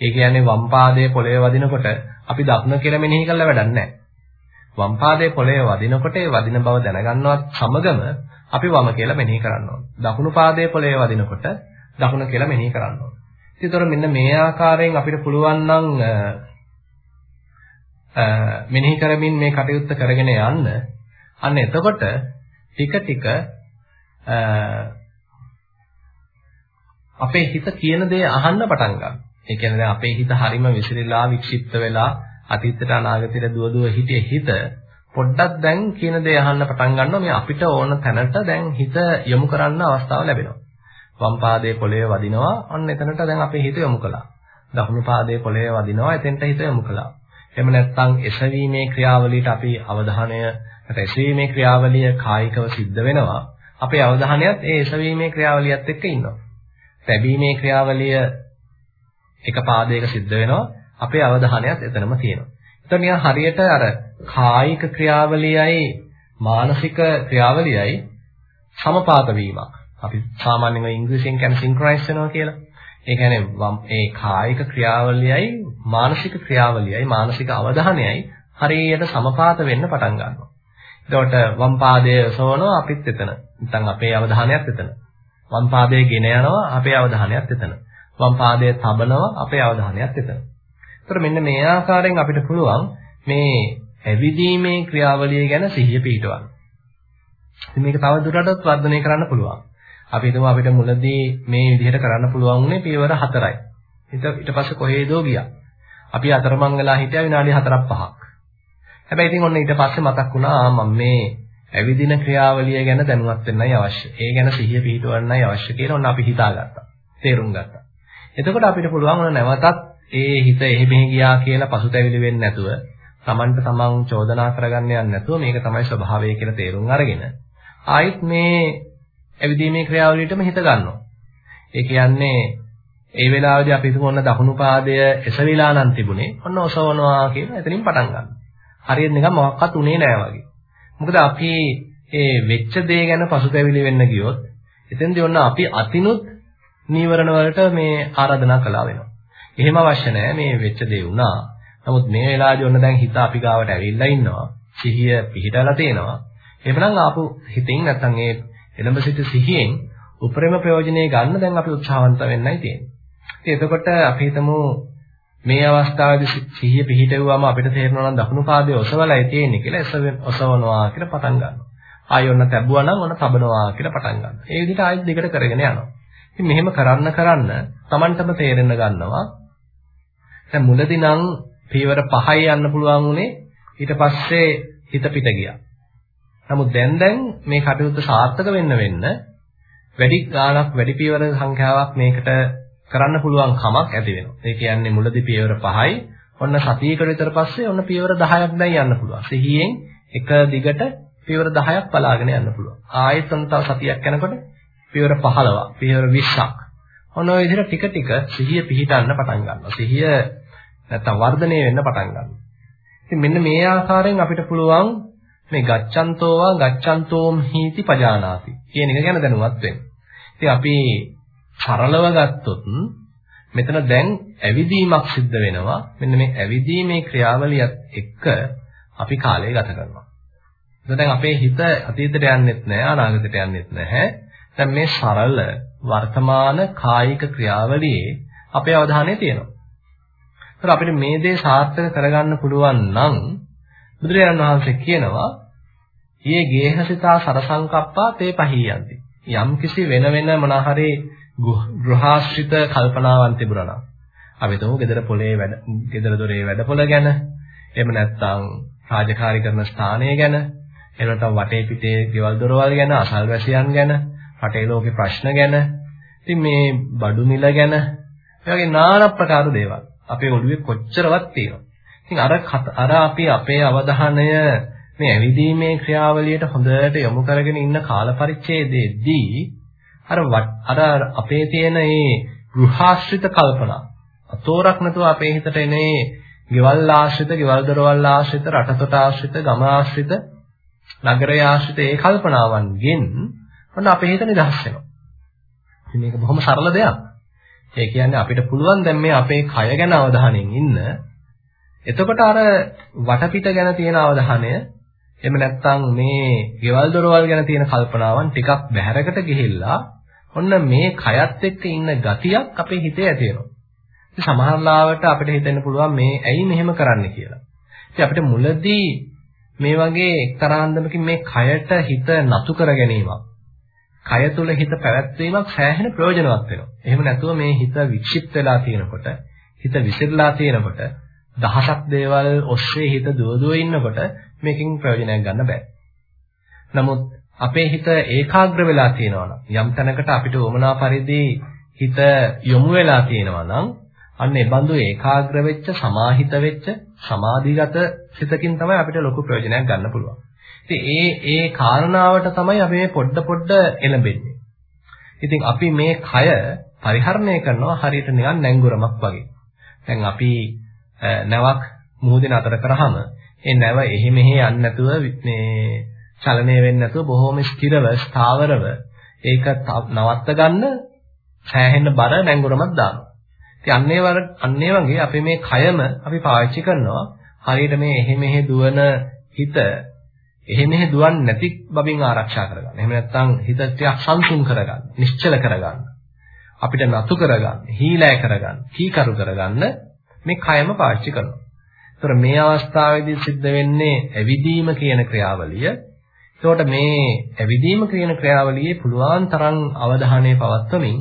ඒ කියන්නේ වම් පාදයේ පොළවේ වදිනකොට අපි දකුණ කියලා මෙනෙහි කළා වැඩක් නැහැ. වම් පාදයේ පොළවේ වදිනකොට ඒ වදින බව දැනගන්නවත් සමගම අපි වම කියලා මෙනෙහි කරන්න ඕන. දකුණු පාදයේ පොළවේ වදිනකොට දකුණ කියලා මෙනෙහි කරන්න ඕන. ඉතින් මෙන්න මේ ආකාරයෙන් අපිට පුළුවන් නම් මෙනෙහි කරමින් මේ කටයුත්ත කරගෙන යන්න අන්න එතකොට ටික ටික අපේ හිත කියන දේ අහන්න පටන් ගන්නවා. ඒ කියන්නේ අපේ හිත හරිම විසිරීලා වික්ෂිප්ත වෙලා අතීතයට අනාගතයට දුව දුව හිටියේ හිත පොඩ්ඩක් දැන් කියන දේ අහන්න පටන් ගන්නවා මේ අපිට ඕන තැනට දැන් හිත යොමු කරන්න අවස්ථාව ලැබෙනවා. වම් පාදයේ පොළවේ වදිනවා අන්න එතනට දැන් අපේ හිත යොමු කළා. දකුණු පාදයේ පොළවේ වදිනවා එතෙන්ට හිත යොමු කළා. එහෙම නැත්නම් එසවීමේ ක්‍රියාවලියට අපි අවධානය නැත්නම් එසවීමේ ක්‍රියාවලිය කායිකව සිද්ධ වෙනවා. අපේ අවධානයත් ඒ එසවීමේ ක්‍රියාවලියත් එක්ක ඉන්නවා. තැබීමේ ක්‍රියාවලිය එක පාදයක සිද්ධ වෙනවා. අපේ අවධානයත් එතනම තියෙනවා. එතකොට නිකන් හරියට අර කායික ක්‍රියාවලියයි මානසික ක්‍රියාවලියයි සමපාත වීමක්. අපි සාමාන්‍යයෙන් ඉංග්‍රීසියෙන් කියන්නේ සින්ක්‍රොනයිස් වෙනවා කියලා. ඒ කියන්නේ ඒ කායික ක්‍රියාවලියයි මානසික ක්‍රියාවලියයි මානසික අවධානයයි හරියට සමපාත වෙන්න පටන් ගන්නවා. එතකොට වම් පාදයේ සෝනවා අපිත් එතන. නැත්නම් අපේ අවධානයත් එතන. වම් පාදයේ ගෙන යනවා අපේ අවධානයත් එතන. වම් පාදයේ තබනවා අපේ අවධානයත් එතන. එතකොට මෙන්න මේ ආකාරයෙන් අපිට පුළුවන් මේ ඇවිදීමේ ක්‍රියාවලිය ගැන සිහිය පිහිටවන්න. ඉතින් මේක තව දුරටත් වර්ධනය කරන්න පුළුවන්. අපි හිතමු අපිට මුලදී මේ විදිහට කරන්න පුළුවන් උනේ පියවර 4යි. ඊට ඊට පස්සේ කොහෙදෝ ගියා. අපි අතරමං වෙලා හිටියා විනාඩි 4ක් 5ක්. හැබැයි ඉතින් ඔන්න ඊට පස්සේ මතක් වුණා මම මේ ඇවිදින ක්‍රියාවලිය ගැන දැනුවත් වෙන්නයි අවශ්‍ය. ඒ ගැන සිහිය පිහිටවන්නයි අවශ්‍ය කියලා ඔන්න අපි හිතාගත්තා. තේරුම් ගත්තා. එතකොට අපිට පුළුවන් ඔන්න නැවතත් ඒ හිත එහෙ මෙහෙ ගියා කියලා පසුතැවිලි වෙන්නේ නැතුව Tamanට තමන් චෝදනා කරගන්න යන්නේ නැතුව මේක තමයි ස්වභාවය කියලා තේරුම් අරගෙන ආයිත් මේ ඇවිදීමේ ක්‍රියාවලියටම හිත ගන්නවා. ඒ කියන්නේ ඒ වෙලාවේදී අපි හිතමු ඔන්න දකුණු පාදය එසවිලා නම් තිබුණේ. ඔන්න ඔසවනවා කියන එතනින් පටන් ගන්නවා. හරියට නිකන් මොකක්වත් උනේ නැහැ වගේ. මොකද අපි ඒ වෙච්ච දේ ගැන පසුතැවිලි වෙන්න ගියොත් එතෙන්දී ඔන්න අපි අතිනුත් නීවරණ වලට මේ ආරාධනා කළා වෙනවා. එහෙම අවශ්‍ය නැහැ මේ වෙච්ච දේ වුණා. නමුත් මේ වෙලාවේදී ඔන්න දැන් හිත අපි ගාවට ඇවිල්ලා ඉන්නවා. සිහිය පිහිටලා තියෙනවා. එහෙමනම් ආපු හිතින් නැත්තම් ඒ එළඹ සිට සිහියෙන් උපරිම ප්‍රයෝජනෙ ගන්න දැන් අපි උත්සාහවන්ත වෙන්නයි තියෙන්නේ. ඉතින් එතකොට අපි හිතමු මේ අවස්ථාවේදී සිහිය පිහිටුවාම අපිට තේරෙනවා නම් දකුණු පාදයේ ඔසවලයි තියෙන්නේ කියලා ඔසවනවා කියලා පටන් ගන්නවා. ආයෙ ඔන්න තැබුවා නම් ඔන්න තබනවා කියලා පටන් ගන්නවා. ඒ විදිහට ආයෙත් දෙකට කරගෙන යනවා. ඉතින් මෙහෙම කරන්න කරන්න Tamanටම තේරෙන්න ගන්නවා. දැන් මුලදී නම් පීවර 5යි යන්න පුළුවන් උනේ ඊට පස්සේ හිත පිට ගියා. නමුත් දැන් දැන් මේ කටයුත්ත සාර්ථක වෙන්න වෙන්න වැඩි ගාණක් වැඩි පීවර සංඛ්‍යාවක් මේකට කරන්න පුළුවන් කමක් ඇති වෙනවා. ඒ කියන්නේ මුලදී පියවර 5යි ඔන්න සතියකට විතර පස්සේ ඔන්න පියවර 10ක් දැන් යන්න පුළුවන්. සිහියෙන් එක දිගට පියවර 10ක් බලාගෙන යන්න පුළුවන්. ආයෙත් ඔන්න තව සතියක් යනකොට පියවර 15ක්, පියවර 20ක්. ඔන්න ඔය විදිහට ටික ටික සිහිය පිහිටන්න පටන් ගන්නවා. සිහිය නැත්තම් වර්ධනය වෙන්න පටන් ගන්නවා. ඉතින් මෙන්න මේ ආකාරයෙන් අපිට පුළුවන් මේ ගච්ඡන්තෝවා ගච්ඡන්තෝම් හීති පජානාති කියන එක ගැන දැනුවත් වෙන්න. ඉතින් අපි සරලව ගත්තොත් මෙතන දැන් ඇවිදීමක් සිද්ධ වෙනවා. මෙන්න මේ ඇවිදීමේ ක්‍රියාවලියත් එක්ක අපි කාලය ගත කරනවා. එතකොට දැන් අපේ හිත අතීතයට යන්නෙත් නැහැ අනාගතයට යන්නෙත් නැහැ. දැන් මේ සරල වර්තමාන කායික ක්‍රියාවලියේ අපේ අවධානය තියෙනවා. ඒත් අපිට මේ දේ සාර්ථක කරගන්න පුළුවන් නම් බුදුරජාණන් වහන්සේ කියනවා "යේ ගේහසිතා සරසංකප්පා තේ පහියන්ති." යම් කිසි වෙන වෙන මොනහරි ගෘහාශ්‍රිත කල්පනාවන් තිබුණා නම් අපි තුමු gedara පොලේ වැඩ gedara දොරේ වැඩපොළ ගැන. එහෙම නැත්නම් රාජකාරී කරන ස්ථානය ගැන. එහෙම නැත්නම් වටේ පිටේ ගෙවල් දොරවල් ගැන අසල්වැසියන් ගැන රටේ ලෝකේ ප්‍රශ්න ගැන. ඉතින් මේ බඩු මිල ගැන ඒ වගේ নানা ප්‍රකාර දේවල් අපේ ඔළුවේ කොච්චරවත් තියෙනවා. ඉතින් අර අර අපි අපේ අවධානය මේ ඇවිදීමේ ක්‍රියාවලියට හොඳට යොමු කරගෙන ඉන්න කාල පරිච්ඡේදයේදී අර අර අපේ තියෙන මේ ගෘහාශ්‍රිත කල්පනා අතෝරක් නැතුව අපේ හිතට එනේ ගෙවල් ආශ්‍රිත, ගෙවල් දොරවල් ආශ්‍රිත, රටතොට ආශ්‍රිත, ගම ආශ්‍රිත, නගරය ආශ්‍රිත ඒ කල්පනාවන්ගෙන් ඔන්න අපේ හිත නිදහස් වෙනවා. ඉතින් මේක බොහොම සරල දෙයක්. ඒ කියන්නේ අපිට පුළුවන් දැන් මේ අපේ කය ගැන අවධානයෙන් ඉන්න. එතකොට අර වටපිට ගැන තියෙන අවධානය එහෙම නැත්නම් මේ ගෙවල් දොරවල් ගැන තියෙන කල්පනාවන් ටිකක් බැහැරකට ගිහිල්ලා ඔන්න මේ කයත් එක්ක ඉන්න ගතියක් අපේ හිතේ ඇති වෙනවා. ඉතින් සමහර ලාවට අපිට හිතෙන්න පුළුවන් මේ ඇයි මෙහෙම කරන්නේ කියලා. ඉතින් අපිට මුලදී මේ වගේ එක්තරා අන්දමකින් මේ කයට හිත නතු කර ගැනීමක් කය තුල හිත පැවැත්වීමක් සෑහෙන ප්‍රයෝජනවත් වෙනවා. එහෙම නැතුව මේ හිත වික්ෂිප්ත වෙලා තියෙනකොට හිත විසිරලා තියෙනකොට දහසක් දේවල් ඔස්සේ හිත දුවදුව ඉන්නකොට මේකෙන් ප්‍රයෝජනයක් ගන්න බෑ. නමුත් අපේ හිත ඒකාග්‍ර වෙලා තියෙනවා යම් තැනකට අපිට වමනා පරිදි හිත යොමු වෙලා තියෙනවා නම් අන්න ඒ බඳු ඒකාග්‍ර වෙච්ච සමාහිත වෙච්ච සමාධිගත සිතකින් තමයි අපිට ලොකු ප්‍රයෝජනයක් ගන්න පුළුවන්. ඉතින් ඒ ඒ කාරණාවට තමයි අපි මේ පොඩ පොඩ එළඹෙන්නේ. ඉතින් අපි මේ කය පරිහරණය කරනවා හරියට නිකන් නැංගුරමක් වගේ. දැන් අපි නැවක් මුහුදේ නතර කරාම ඒ නැව එහෙ මෙහෙ යන්නේ නැතුව මේ චලනය වෙන්නේ නැතුව බොහොම ස්ථිරව ස්ථාවරව ඒක නවත්ත ගන්න සෑහෙන බර නැංගුරමක් දානවා. ඉතින් අන්නේ වර අන්නේ වගේ අපි මේ කයම අපි පාවිච්චි කරනවා හරියට මේ එහෙ මෙහෙ දුවන හිත එහෙ මෙහෙ දුවන්නේ නැති බබින් ආරක්ෂා කරගන්න. එහෙම නැත්නම් හිත ටිකක් සංසුන් කරගන්න, නිශ්චල කරගන්න. අපිට නතු කරගන්න, හීලෑ කරගන්න, කීකරු කරගන්න මේ කයම පාවිච්චි කරනවා. ඒතර මේ අවස්ථාවේදී සිද්ධ වෙන්නේ ඇවිදීම කියන ක්‍රියාවලිය. එතකොට මේ ඇවිදීම කියන ක්‍රියාවලියේ පුළුවන් තරම් අවධානය පවත්වමින්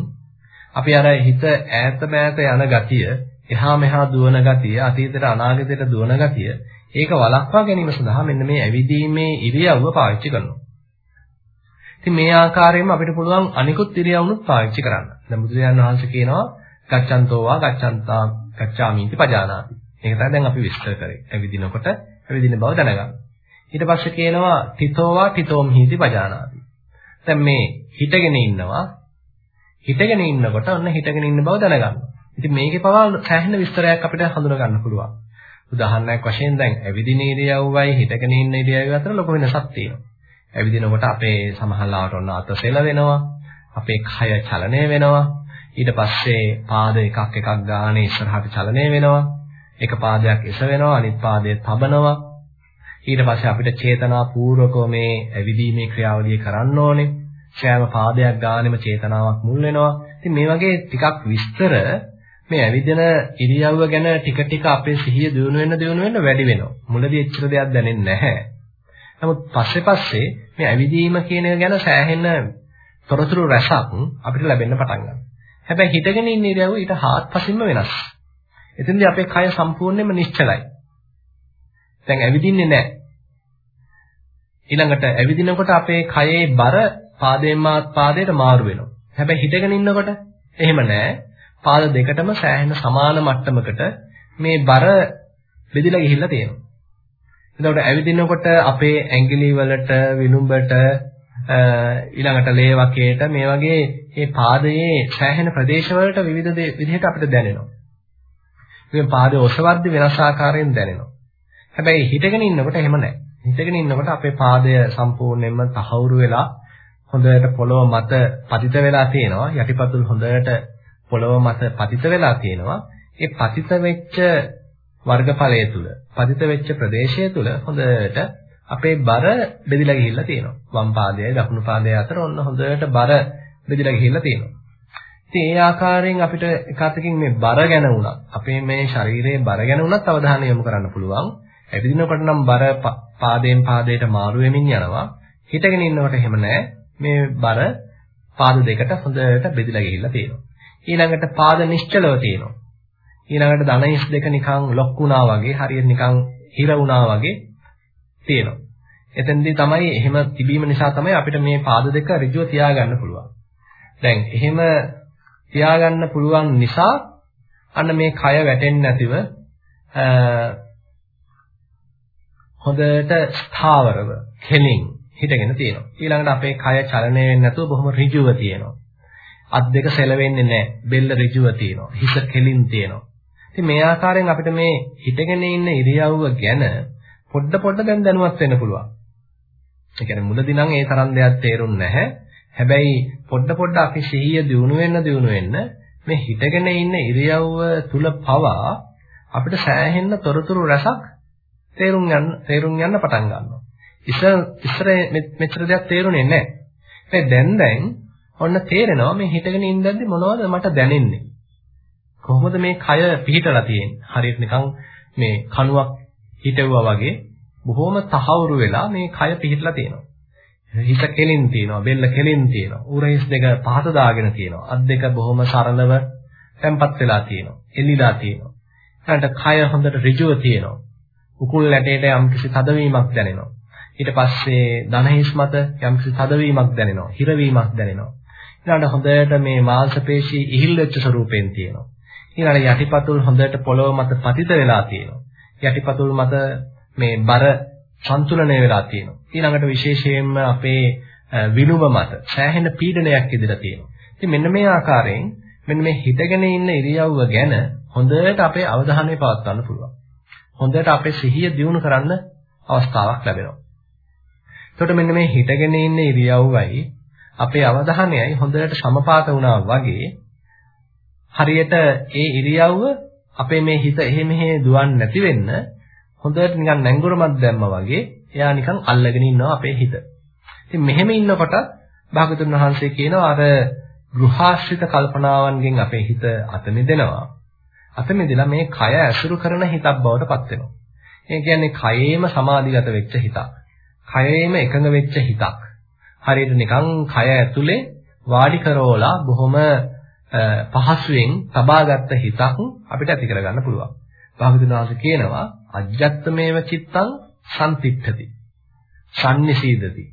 අපි අර හිත ඈත මෑත යන ගතිය, එහා මෙහා දුවන ගතිය, අතීතයට අනාගතයට දුවන ගතිය, ඒක වළක්වා ගැනීම සඳහා මෙන්න මේ ඇවිදීමේ ඉරියව්ව පාවිච්චි කරනවා. ඉතින් මේ ආකාරයෙන්ම අපිට පුළුවන් අනිකුත් ඉරියව්නුත් පාවිච්චි කරන්න. දැන් බුදුරජාණන් වහන්සේ කියනවා ගච්ඡන්තෝ වා ගච්ඡන්තා ගච්ඡාමිති පජානාති. ඒක තමයි දැන් අපි විස්තර කරේ. ඇවිදිනකොට ඇවිදින බව දැනගන්න. ඊට පස්සේ කියනවා තිතෝවා තිතෝම් හීති පජානාති. දැන් මේ හිටගෙන ඉන්නවා හිටගෙන ඉන්නකොට ඔන්න හිටගෙන ඉන්න බව දැනගන්නවා. ඉතින් මේකේ පවා සෑහෙන විස්තරයක් අපිට හඳුනා ගන්න පුළුවන්. උදාහරණයක් වශයෙන් දැන් ඇවිදින ඉරියව්වයි හිටගෙන ඉන්න ඉරියව්ව අතර ලොකු වෙනසක් තියෙනවා. ඇවිදිනකොට අපේ සමහරලාට ඔන්න අත සෙල වෙනවා. අපේ කය චලනය වෙනවා. ඊට පස්සේ පාද එකක් එකක් ගානේ ඉස්සරහට චලනය වෙනවා. එක පාදයක් එස වෙනවා අනිත් පාදය තබනවා. ඊට පස්සේ අපිට චේතනාපූර්වකව මේ ඇවිදීමේ ක්‍රියාවලිය කරන්න ඕනේ. සෑම පාදයක් ගානෙම චේතනාවක් මුල් වෙනවා. ඉතින් මේ වගේ ටිකක් විස්තර මේ ඇවිදින ඉරියව්ව ගැන ටික ටික අපේ සිහිය දියුණු වෙන්න දියුණු වෙන්න වැඩි වෙනවා. මුලදී එච්චර දෙයක් දැනෙන්නේ නැහැ. නමුත් පස්සේ පස්සේ මේ ඇවිදීම කියන එක ගැන සෑහෙන තොරතුරු රැසක් අපිට ලැබෙන්න පටන් ගන්නවා. හැබැයි හිටගෙන ඉන්න ඉරියව්ව ඊට හාත්පසින්ම වෙනස්. එතෙන්දී අපේ කය සම්පූර්ණයෙන්ම නිශ්චලයි. දැන් ඇවිදින්නේ නැහැ. ඊළඟට ඇවිදිනකොට අපේ කයේ බර පාදයෙන් පාදයට මාරු වෙනවා. හැබැයි හිටගෙන ඉන්නකොට එහෙම නැහැ. පාද දෙකටම සෑහෙන සමාන මට්ටමකට මේ බර බෙදිලා ගිහිල්ලා තියෙනවා. එතකොට ඇවිදිනකොට අපේ ඇඟිලි වලට විනුඹට ඊළඟට ලේ වකේට මේ වගේ මේ පාදයේ සෑහෙන ප්‍රදේශවලට විවිධ විදිහට අපිට දැනෙනවා. මේ පාදයේ ඔසවද්දි වෙනස් ආකාරයෙන් දැනෙනවා. හැබැයි හිටගෙන ඉන්නකොට එහෙම නැහැ. හිටගෙන ඉන්නකොට අපේ පාදය සම්පූර්ණයෙන්ම තහවුරු වෙලා හොඳට පොළොව මත පතිත වෙලා තියෙනවා. යටිපතුල් හොඳට පොළොව මත පතිත වෙලා තියෙනවා. ඒ පතිත වෙච්ච වර්ගඵලය තුල, පතිත වෙච්ච ප්‍රදේශය තුල හොඳට අපේ බර බෙදිලා ගිහිල්ලා තියෙනවා. වම් පාදයයි දකුණු පාදයයි අතර ඔන්න හොඳට බර බෙදිලා ගිහිල්ලා තියෙනවා. ඉතින් ඒ ආකාරයෙන් අපිට එකතකින් මේ බර ගැන උනත් අපේ මේ ශරීරයේ බර ගැන උනත් අවධානය යොමු කරන්න පුළුවන්. ඇවිදිනකොට නම් බර පාදයෙන් පාදයට මාරු වෙමින් යනවා. හිටගෙන ඉන්නකොට එහෙම නැහැ. මේ බර පාද දෙකට හොඳට බෙදිලා ගිහිල්ලා තියෙනවා. ඊළඟට පාද නිශ්චලව තියෙනවා. ඊළඟට ධනහිස් දෙක නිකන් ලොක් වුණා වගේ හරියට නිකන් හිර වුණා වගේ තියෙනවා. එතෙන්දී තමයි එහෙම තිබීම නිසා තමයි අපිට මේ පාද දෙක ඍජුව තියාගන්න පුළුවන්. දැන් එහෙම තියාගන්න පුළුවන් නිසා අන්න මේ කය වැටෙන්නේ නැතිව හොඳට ස්ථාවරව කෙලින් හිටගෙන තියෙනවා. ඊළඟට අපේ කය චලනය වෙන්නේ නැතුව බොහොම ඍජුව තියෙනවා. අත් දෙක සැලවෙන්නේ නැහැ. බෙල්ල ඍජුව තියෙනවා. හිස කෙලින් තියෙනවා. ඉතින් මේ ආකාරයෙන් අපිට මේ හිටගෙන ඉන්න ඉරියව්ව ගැන පොඩ පොඩ දැන් දැනුවත් වෙන්න පුළුවන්. ඒ කියන්නේ මුලදී නම් ඒ තරම් දෙයක් තේරුන්නේ නැහැ. හැබැයි පොඩ පොඩ අපි සිහිය දියුණු වෙන්න දියුණු වෙන්න මේ හිටගෙන ඉන්න ඉරියව්ව තුල පවා අපිට සෑහෙන්න තොරතුරු රසක් තේරුම් ගන්න තේරුම් ගන්න පටන් ගන්නවා. ඉස්සර ඉස්සර මෙච්චර දෙයක් තේරුනේ නැහැ. දැන් දැන් ඔන්න තේරෙනවා මේ හිටගෙන ඉඳද්දි මොනවද මට දැනෙන්නේ? කොහොමද මේ කය පිහිටලා තියෙන්නේ? හරියට නිකන් මේ කණුවක් හිටවුවා වගේ බොහොම තහවුරු වෙලා මේ කය පිහිටලා තියෙනවා. හිත කෙලින් තියෙනවා, බෙල්ල කෙලින් තියෙනවා. උරහිස් දෙක පහත දාගෙන තියෙනවා. අත් දෙක බොහොම සරලව තැම්පත් වෙලා තියෙනවා. එල්ලිලා තියෙනවා. ඊට කය හොඳට ඍජුව තියෙනවා. උකුල් ඇටේට යම්කිසි තදවීමක් දැනෙනවා. ඊට පස්සේ දනහිස් මත යම්කිසි තදවීමක් දැනෙනවා. හිරවීමක් දැනෙනවා. ඊළඟට හොඳට මේ මාංශ පේශී ඉහිල් වෙච්ච ස්වරූපයෙන් තියෙනවා. ඊළඟට යටිපතුල් හොඳට පොළොව මත පතිත වෙලා තියෙනවා. යටිපතුල් මත මේ බර සන්තුලනය වෙලා තියෙනවා. ඊළඟට විශේෂයෙන්ම අපේ විනුම මත සෑහෙන පීඩනයක් ඉදලා තියෙනවා. ඉතින් මෙන්න මේ ආකාරයෙන් මෙන්න මේ හිතගෙන ඉන්න ඉරියව්ව ගැන හොඳට අපේ අවධානය පවත්වන්න පුළුවන්. හොඳට අපේ සිහිය දියුණු කරන්න අවස්ථාවක් ලැබෙනවා. එතකොට මෙන්න මේ හිතගෙන ඉන්න ඉරියව්වයි අපේ අවධානයයි හොඳට සමපාත වුණා වගේ හරියට ඒ ඉරියව්ව අපේ මේ හිත එහෙ මෙහෙ දුවන්නේ නැති වෙන්න හොඳට නිකන් නැංගුරමක් දැම්මා වගේ එයා නිකන් අල්ලගෙන ඉන්නවා අපේ හිත. ඉතින් මෙහෙම ඉන්නකොට භාගතුන් වහන්සේ කියනවා අර ගෘහාශ්‍රිත කල්පනාවන්ගෙන් අපේ හිත අත මිදෙනවා. අත මිදලා මේ කය ඇසුරු කරන හිතක් බවට පත් වෙනවා. ඒ කියන්නේ කයේම සමාධිගත වෙච්ච හිතක්. කයේම එකඟ වෙච්ච හිතක්. හරියට නිකන් කය ඇතුලේ වාඩි කරවලා බොහොම පහසුවෙන් තබාගත්ත හිතක් අපිට ඇති කරගන්න පුළුවන්. භාගතුනාස කියනවා අජ්ජත්මේව චිත්තං සම්තිත්ථති. සම්නිසීදති.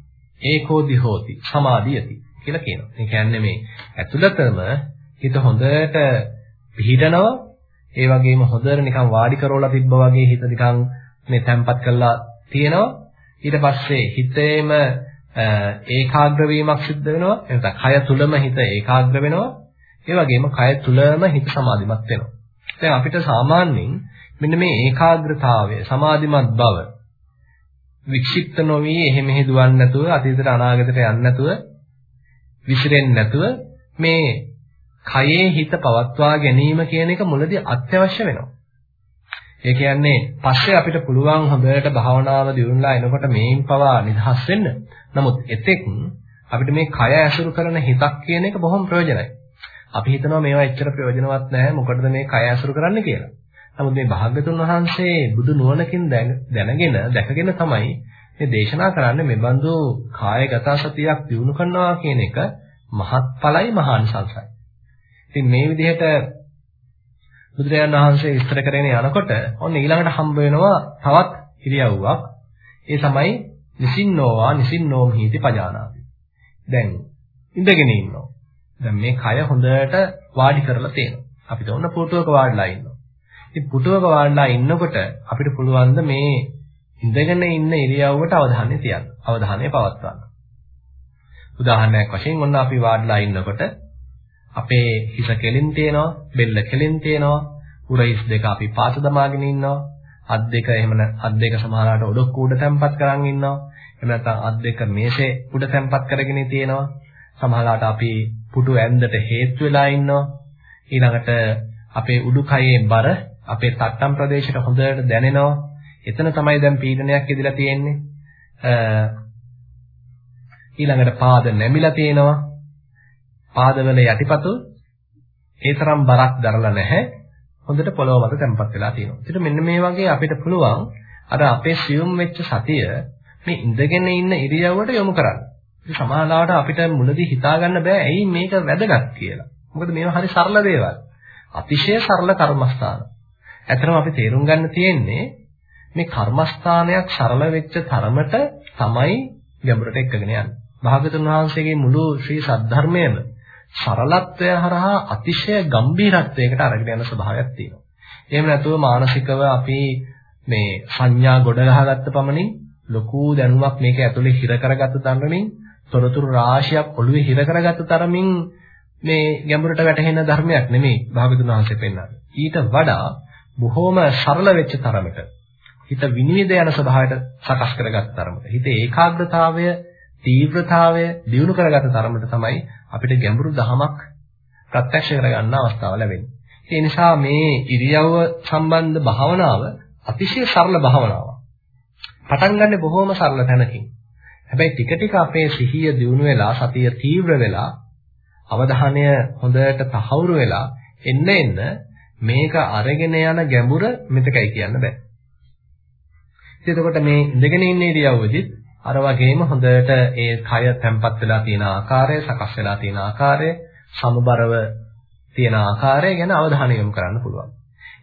ඒකෝදි හෝති සමාධියති කියලා කියනවා. ඒ කියන්නේ මේ ඇතුළතම හිත හොඳට පිහිටනවා ඒ වගේම හොඳට නිකන් වාඩි කරවලා තිබ්බා වගේ හිත නිකන් මේ තැම්පත් කරලා තියෙනවා ඊට පස්සේ හිතේම ඒකාග්‍ර වීමක් සිද්ධ වෙනවා. එතන කය තුලම හිත ඒකාග්‍ර වෙනවා. ඒ වගේම කය තුලම හිත සමාධිමත් වෙනවා. දැන් අපිට සාමාන්‍යයෙන් මෙන්න මේ ඒකාග්‍රතාවය, සමාධිමත් බව වික්ෂිප්ත නොවි එහෙම මෙහෙ දුවන්නේ නැතුව අතීතයට අනාගතයට යන්නේ නැතුව විසිරෙන්නේ නැතුව මේ කයේ හිත පවත්වා ගැනීම කියන එක මුලදී අත්‍යවශ්‍ය වෙනවා. ඒ කියන්නේ පස්සේ අපිට පුළුවන් හොඳට භාවනාව දියුණුලා එනකොට මේන් පවා නිදහස් වෙන්න. නමුත් එතෙක් අපිට මේ කය ඇසුරු කරන හිතක් කියන එක බොහොම ප්‍රයෝජනයි. අපි හිතනවා මේවා එච්චර ප්‍රයෝජනවත් නැහැ මොකටද මේ කය ඇසුරු කරන්න කියලා. නමුත් මේ භාග්‍යතුන් වහන්සේ බුදු නුවණකින් දැනගෙන දැකගෙන තමයි මේ දේශනා කරන්නේ මේ බඳු කායගත සතියක් දිනු කරනවා කියන එක මහත්ඵලයි මහානිසංසයි. ඉතින් මේ විදිහට බුදුරජාණන් වහන්සේ විස්තර කරගෙන යනකොට ඔන්න ඊළඟට හම්බ වෙනවා තවත් ඉරියව්වක්. ඒ තමයි නිසින්නෝවා නිසින්නෝම් හීති පජානාති. දැන් ඉඳගෙන ඉන්නවා. දැන් මේ කය හොඳට වාඩි කරලා තියෙනවා. අපිට ඔන්න පුටුවක වාඩිලා ඉන්නවා. ඉතින් පුටුවක වාඩිලා ඉන්නකොට අපිට පුළුවන් මේ ඉඳගෙන ඉන්න ඉරියව්වට අවධානය තියන්න. අවධානය පවත්වන්න. උදාහරණයක් වශයෙන් ඔන්න අපි වාඩිලා ඉන්නකොට අපේ හිස කෙලින් තියෙනවා, බෙල්ල කෙලින් තියෙනවා, උරහිස් දෙක අපි පාත දමාගෙන ඉන්නවා. අත් දෙක එහෙම අත් දෙක සමහරවිට ඔඩොක්ක උඩ තැම්පත් කරන් ඉන්නවා. එහෙම නැත්නම් අත් දෙක මේසේ උඩ තැම්පත් කරගෙන තියෙනවා. සමහරවිට අපි පුටු ඇන්දට හේතු වෙලා ඉන්නවා. ඊළඟට අපේ උඩුකයේ බර අපේ තට්ටම් ප්‍රදේශයට හොඳට දැනෙනවා. එතන තමයි දැන් පීඩනයක් ඉදලා තියෙන්නේ. ඊළඟට පාද නැමිලා තියෙනවා. පාදවල යටිපතුල් ඒ තරම් බරක් දරලා නැහැ. හොඳට පොළොව මත තැම්පත් වෙලා තියෙනවා. ඒකට මෙන්න මේ වගේ අපිට පුළුවන් අර අපේ සියුම් වෙච්ච සතිය මේ ඉඳගෙන ඉන්න ඉරියව්වට යොමු කරන්න. ඉතින් සමාහලාවට අපිට මුලදී හිතා ගන්න බෑ ඇයි මේක වැදගත් කියලා. මොකද මේවා හරි සරල දේවල්. අතිශය සරල කර්මස්ථාන. ඇත්තටම අපි තේරුම් ගන්න තියෙන්නේ මේ කර්මස්ථානයක් සරල වෙච්ච තරමට තමයි ගැඹුරට එක්කගෙන යන්නේ. භාගතුන් වහන්සේගේ මුළු ශ්‍රී සද්ධර්මයේම සරලත්වය හරහා අතිශය ගම්භීරත්වයකට අරගෙන යන ස්වභාවයක් තියෙනවා. එහෙම නැතුව මානසිකව අපි මේ සංඥා ගොඩ ගහගත්ත පමණින් ලොකු දැනුමක් මේක ඇතුලේ හිර කරගත්ත තරමින් තොරතුරු රාශියක් ඔළුවේ හිර කරගත්ත තරමින් මේ ගැඹුරට වැටහෙන ධර්මයක් නෙමෙයි භාගතුන් වහන්සේ පෙන්වන්නේ. ඊට වඩා බොහොම සරල වෙච්ච තරමට හිත විනිවිද යන ස්වභාවයට සකස් කරගත්ත තරමට හිතේ ඒකාග්‍රතාවය තීව්‍රතාවය දියුණු කරගත්ත තරමට තමයි අපිට ගැඹුරු දහමක් ප්‍රත්‍යක්ෂ කරගන්න අවස්ථාව ලැබෙන්නේ. ඒ නිසා මේ ඉරියව්ව සම්බන්ධ භාවනාව අතිශය සරල භාවනාවක්. පටන් ගන්න බොහොම සරල තැනකින්. හැබැයි ටික ටික අපේ සිහිය දියුණු වෙලා සතිය තීව්‍ර වෙලා අවධානය හොඳට තහවුරු වෙලා එන්න එන්න මේක අරගෙන යන ගැඹුර මෙතකයි කියන්න බෑ. එතකොට මේ ඉඳගෙන ඉන්න ඉරියව්වෙදිත් අර වගේම හොඳට ඒ කය තැම්පත් වෙලා තියෙන ආකාරය, සකස් වෙලා තියෙන ආකාරය, සමබරව තියෙන ආකාරය ගැන අවධානය යොමු කරන්න පුළුවන්.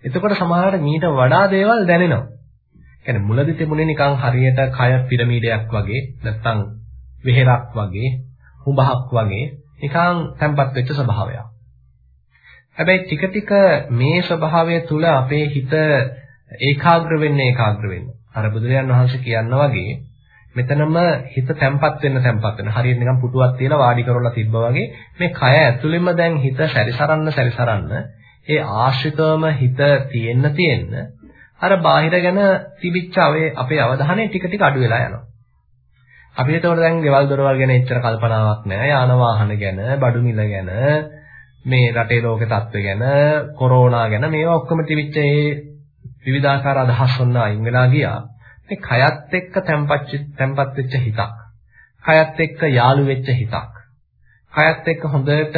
එතකොට සමහරවිට මීට වඩා දේවල් දැනෙනවා. කියන්නේ මුලදි තිබුණේ නිකන් හරියට කය පිරමීඩයක් වගේ, නැත්නම් වෙහෙරක් වගේ, හුඹහක් වගේ නිකන් තැම්පත් වෙච්ච ස්වභාවයක්. හැබැයි ටික ටික මේ ස්වභාවය තුල අපේ හිත ඒකාග්‍ර වෙන්නේ ඒකාග්‍ර වෙන්නේ. අර බුදුරජාන් වහන්සේ කියනවා වගේ මෙතනම හිත තැම්පත් වෙන්න තැම්පත් වෙන. හරියට නිකන් පුටුවක් තියලා වාඩි කරලා තිබ්බා වගේ මේ කය ඇතුළෙම දැන් හිත සැරිසරන්න සැරිසරන්න ඒ ආශ්‍රිතවම හිත තියෙන්න තියෙන්න අර බාහිර ගැන තිබිච්ච අපේ අවධානය ටික ටික අඩු වෙලා යනවා. අපිට ඒතකොට දැන් ගෙවල් දොරවල් ගැන එච්චර කල්පනාවක් නැහැ. යාන වාහන ගැන, බඩු මිල ගැන, මේ රටේ ලෝක තත්ත්වය ගැන, කොරෝනා ගැන මේවා ඔක්කොම තිබිච්ච ඒ විවිධාකාර අදහස් වුණා අයින් වෙලා ගියා. මේ කයත් එක්ක තැම්පත් තැම්පත් වෙච්ච හිතක්. කයත් එක්ක යාළු වෙච්ච හිතක්. කයත් එක්ක හොඳට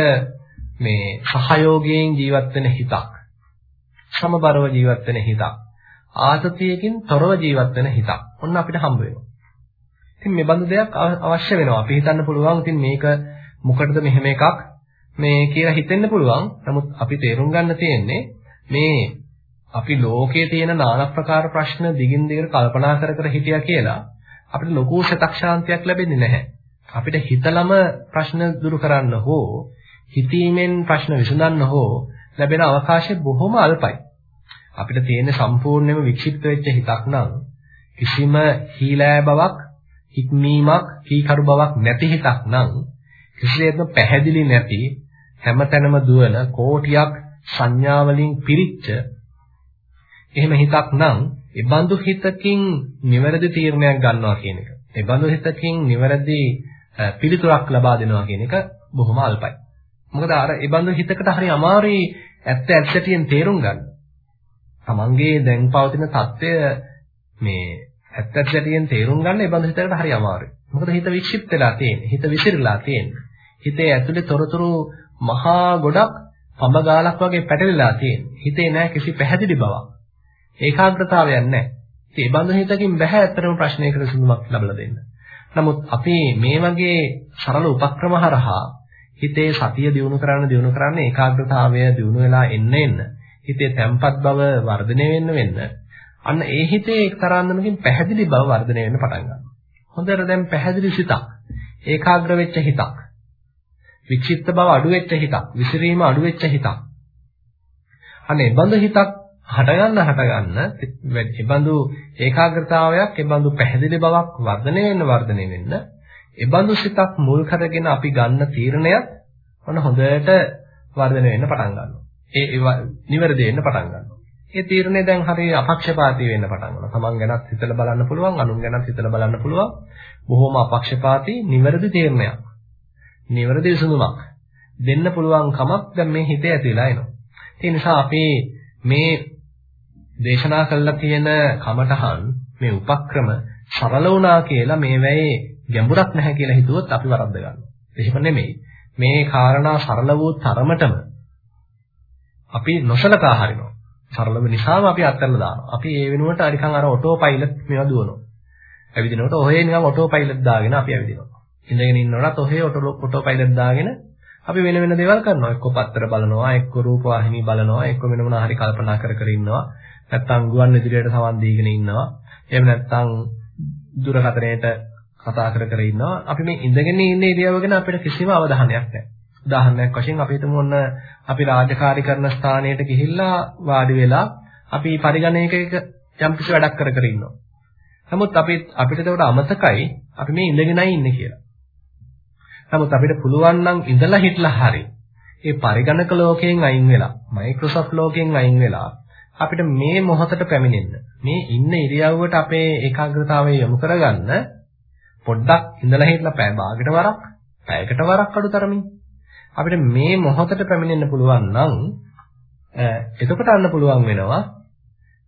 මේ සහයෝගයෙන් ජීවත් වෙන හිතක්. සමබරව ජීවත් වෙන හිතක්. ආතතියකින් තොරව ජීවත් වෙන හිතක්. ඔන්න අපිට හම්බ වෙනවා. ඉතින් මේ බඳු දෙයක් අවශ්‍ය වෙනවා. අපි හිතන්න පුළුවන් ඉතින් මේක මොකටද මෙහෙම එකක් මේ කියලා හිතෙන්න පුළුවන්. නමුත් අපි තේරුම් ගන්න තියෙන්නේ මේ අපි ලෝකයේ තියෙන নানা ප්‍රකාර ප්‍රශ්න දිගින් දිගට කල්පනා කර කර හිටියා කියලා අපිට ලොකු සතක්ෂාන්තියක් ලැබෙන්නේ නැහැ. අපිට හිතලම ප්‍රශ්න දුරු කරන්න හෝ හිතීමෙන් ප්‍රශ්න විසඳන්න හෝ ලැබෙන අවකාශය බොහොම අල්පයි. අපිට තියෙන සම්පූර්ණයෙන්ම වික්ෂිප්ත වෙච්ච හිතක් නම් කිසිම හීලෑ බවක් හික්මීමක් කීකරු බවක් නැති හිතක් නම් කිසිසේත්ම පැහැදිලි නැති හැමතැනම දුවන කෝටියක් සංඥා වලින් පිරිච්ච එහෙම හිතක් නම් ඒ බඳු හිතකින් නිවැරදි තීරණයක් ගන්නවා කියන එක. ඒ බඳු හිතකින් නිවැරදි පිළිතුරක් ලබා දෙනවා කියන එක බොහොම අල්පයි. මොකද අර ඒ බඳු හිතකට හරි අමාරුයි ඇත්ත ඇත්තටියෙන් තේරුම් ගන්න. Tamange දැන් පවතින தත්ත්වය මේ ඇත්ත ඇත්තටියෙන් තේරුම් ගන්න ඒ බඳු හිතකට හරි අමාරුයි. මොකද හිත වික්ෂිප්ත වෙලා තියෙන්නේ. හිත විසිරලා තියෙන්නේ. හිතේ ඇතුලේ තොරතුරු මහා ගොඩක් පඹ ගාලක් වගේ පැටලලා තියෙන්නේ. හිතේ නෑ කිසි පැහැදිලි බවක්. ඒකාග්‍රතාවයක් නැහැ. ඉතින් ඒ බඳු හිතකින් බෑ ඇත්තටම ප්‍රශ්නයකට විසඳුමක් ලබලා දෙන්න. නමුත් අපි මේ වගේ සරල උපක්‍රම හරහා හිතේ සතිය දියුණු කරන්න දියුණු කරන්න ඒකාග්‍රතාවය දියුණු වෙලා එන්න එන්න හිතේ තැම්පත් බව වර්ධනය වෙන්න වෙන්න අන්න ඒ හිතේ එක්තරාන්දමකින් පැහැදිලි බව වර්ධනය වෙන්න පටන් ගන්නවා. හොඳට දැන් පැහැදිලි සිතක් ඒකාග්‍ර වෙච්ච හිතක් වික්ෂිප්ත බව අඩු වෙච්ච හිතක් විසිරීම අඩු වෙච්ච හිතක් අනේ බඳ හිතක් හටගන්න හටගන්න ඒබඳු ඒකාග්‍රතාවයක් ඒබඳු පැහැදිලි බවක් වර්ධනය වෙන්න වර්ධනය වෙන්න ඒබඳු සිතක් මුල් කරගෙන අපි ගන්න තීරණයක් ඔන්න හොඳට වර්ධනය වෙන්න පටන් ගන්නවා. ඒ නිවැරදි වෙන්න පටන් ගන්නවා. ඒ තීරණය දැන් හරිය අපක්ෂපාතී වෙන්න පටන් ගන්නවා. තමන් ගැනත් හිතලා බලන්න පුළුවන්, අනුන් ගැනත් හිතලා බලන්න පුළුවන්. බොහොම අපක්ෂපාතී නිවැරදි තීරණයක්. නිවැරදි විසඳුමක් දෙන්න පුළුවන් කමක් දැන් මේ හිතේ ඇතිලා එනවා. ඒ නිසා අපි මේ දේශනා කළා තියෙන කමඨහන් මේ උපක්‍රම සරල වුණා කියලා මේ වෙයි ගැඹුරක් නැහැ කියලා හිතුවොත් අපි වරද්ද ගන්නවා. එහෙම නෙමෙයි. මේ කාරණා සරල වූ තරමටම අපි නොසලකා හරිනවා. සරලව නිසාම අපි අත්හැරලා දානවා. අපි ඒ වෙනුවට නිකන් අර ඔටෝ පයිලට් මේවා දුවනවා. ඇවිදිනකොට ඔහේ නිකන් ඔටෝ පයිලට් දාගෙන අපි ඇවිදිනවා. ඉඳගෙන ඉන්නකොටත් ඔහේ ඔටෝ පයිලට් දාගෙන අපි වෙන වෙන දේවල් කරනවා. එක්ක පත්තර බලනවා, එක්ක රූප වාහිනී බලනවා, එක්ක වෙන මොනවා හරි කල්පනා කර කර ඉන්නවා. නැත්තම් ගුවන් ඉදිරියට සවන් දීගෙන ඉන්නවා. එහෙම නැත්තම් දුරකථනයේට කතා කර කර ඉන්නවා. අපි මේ ඉඳගෙන ඉන්න ඉරියව්ව ගැන අපිට කිසිම අවධානයක් නැහැ. උදාහරණයක් වශයෙන් අපි හිතමු ඔන්න අපි රාජකාරී කරන ස්ථානයට ගිහිල්ලා වාඩි වෙලා අපි පරිගණකයක යම්කිසි වැඩක් කර කර ඉන්නවා. නමුත් අපි අපිට ඒකට අමතකයි අපි මේ ඉඳගෙනයි ඉන්නේ කියලා. නමුත් අපිට පුළුවන් නම් ඉඳලා හිටලා හරි ඒ පරිගණක ලෝකයෙන් අයින් වෙලා Microsoft ලෝකයෙන් අයින් වෙලා අපිට මේ මොහොතට පැමිණෙන්න මේ ඉන්න ඉරියව්වට අපේ ඒකාග්‍රතාවය යොමු කරගන්න පොඩ්ඩක් ඉඳලා හිටලා පැය භාගයට වරක් පැයකට වරක් අඩු තරමින් අපිට මේ මොහොතට පැමිණෙන්න පුළුවන් නම් එතකොට අන්න පුළුවන් වෙනවා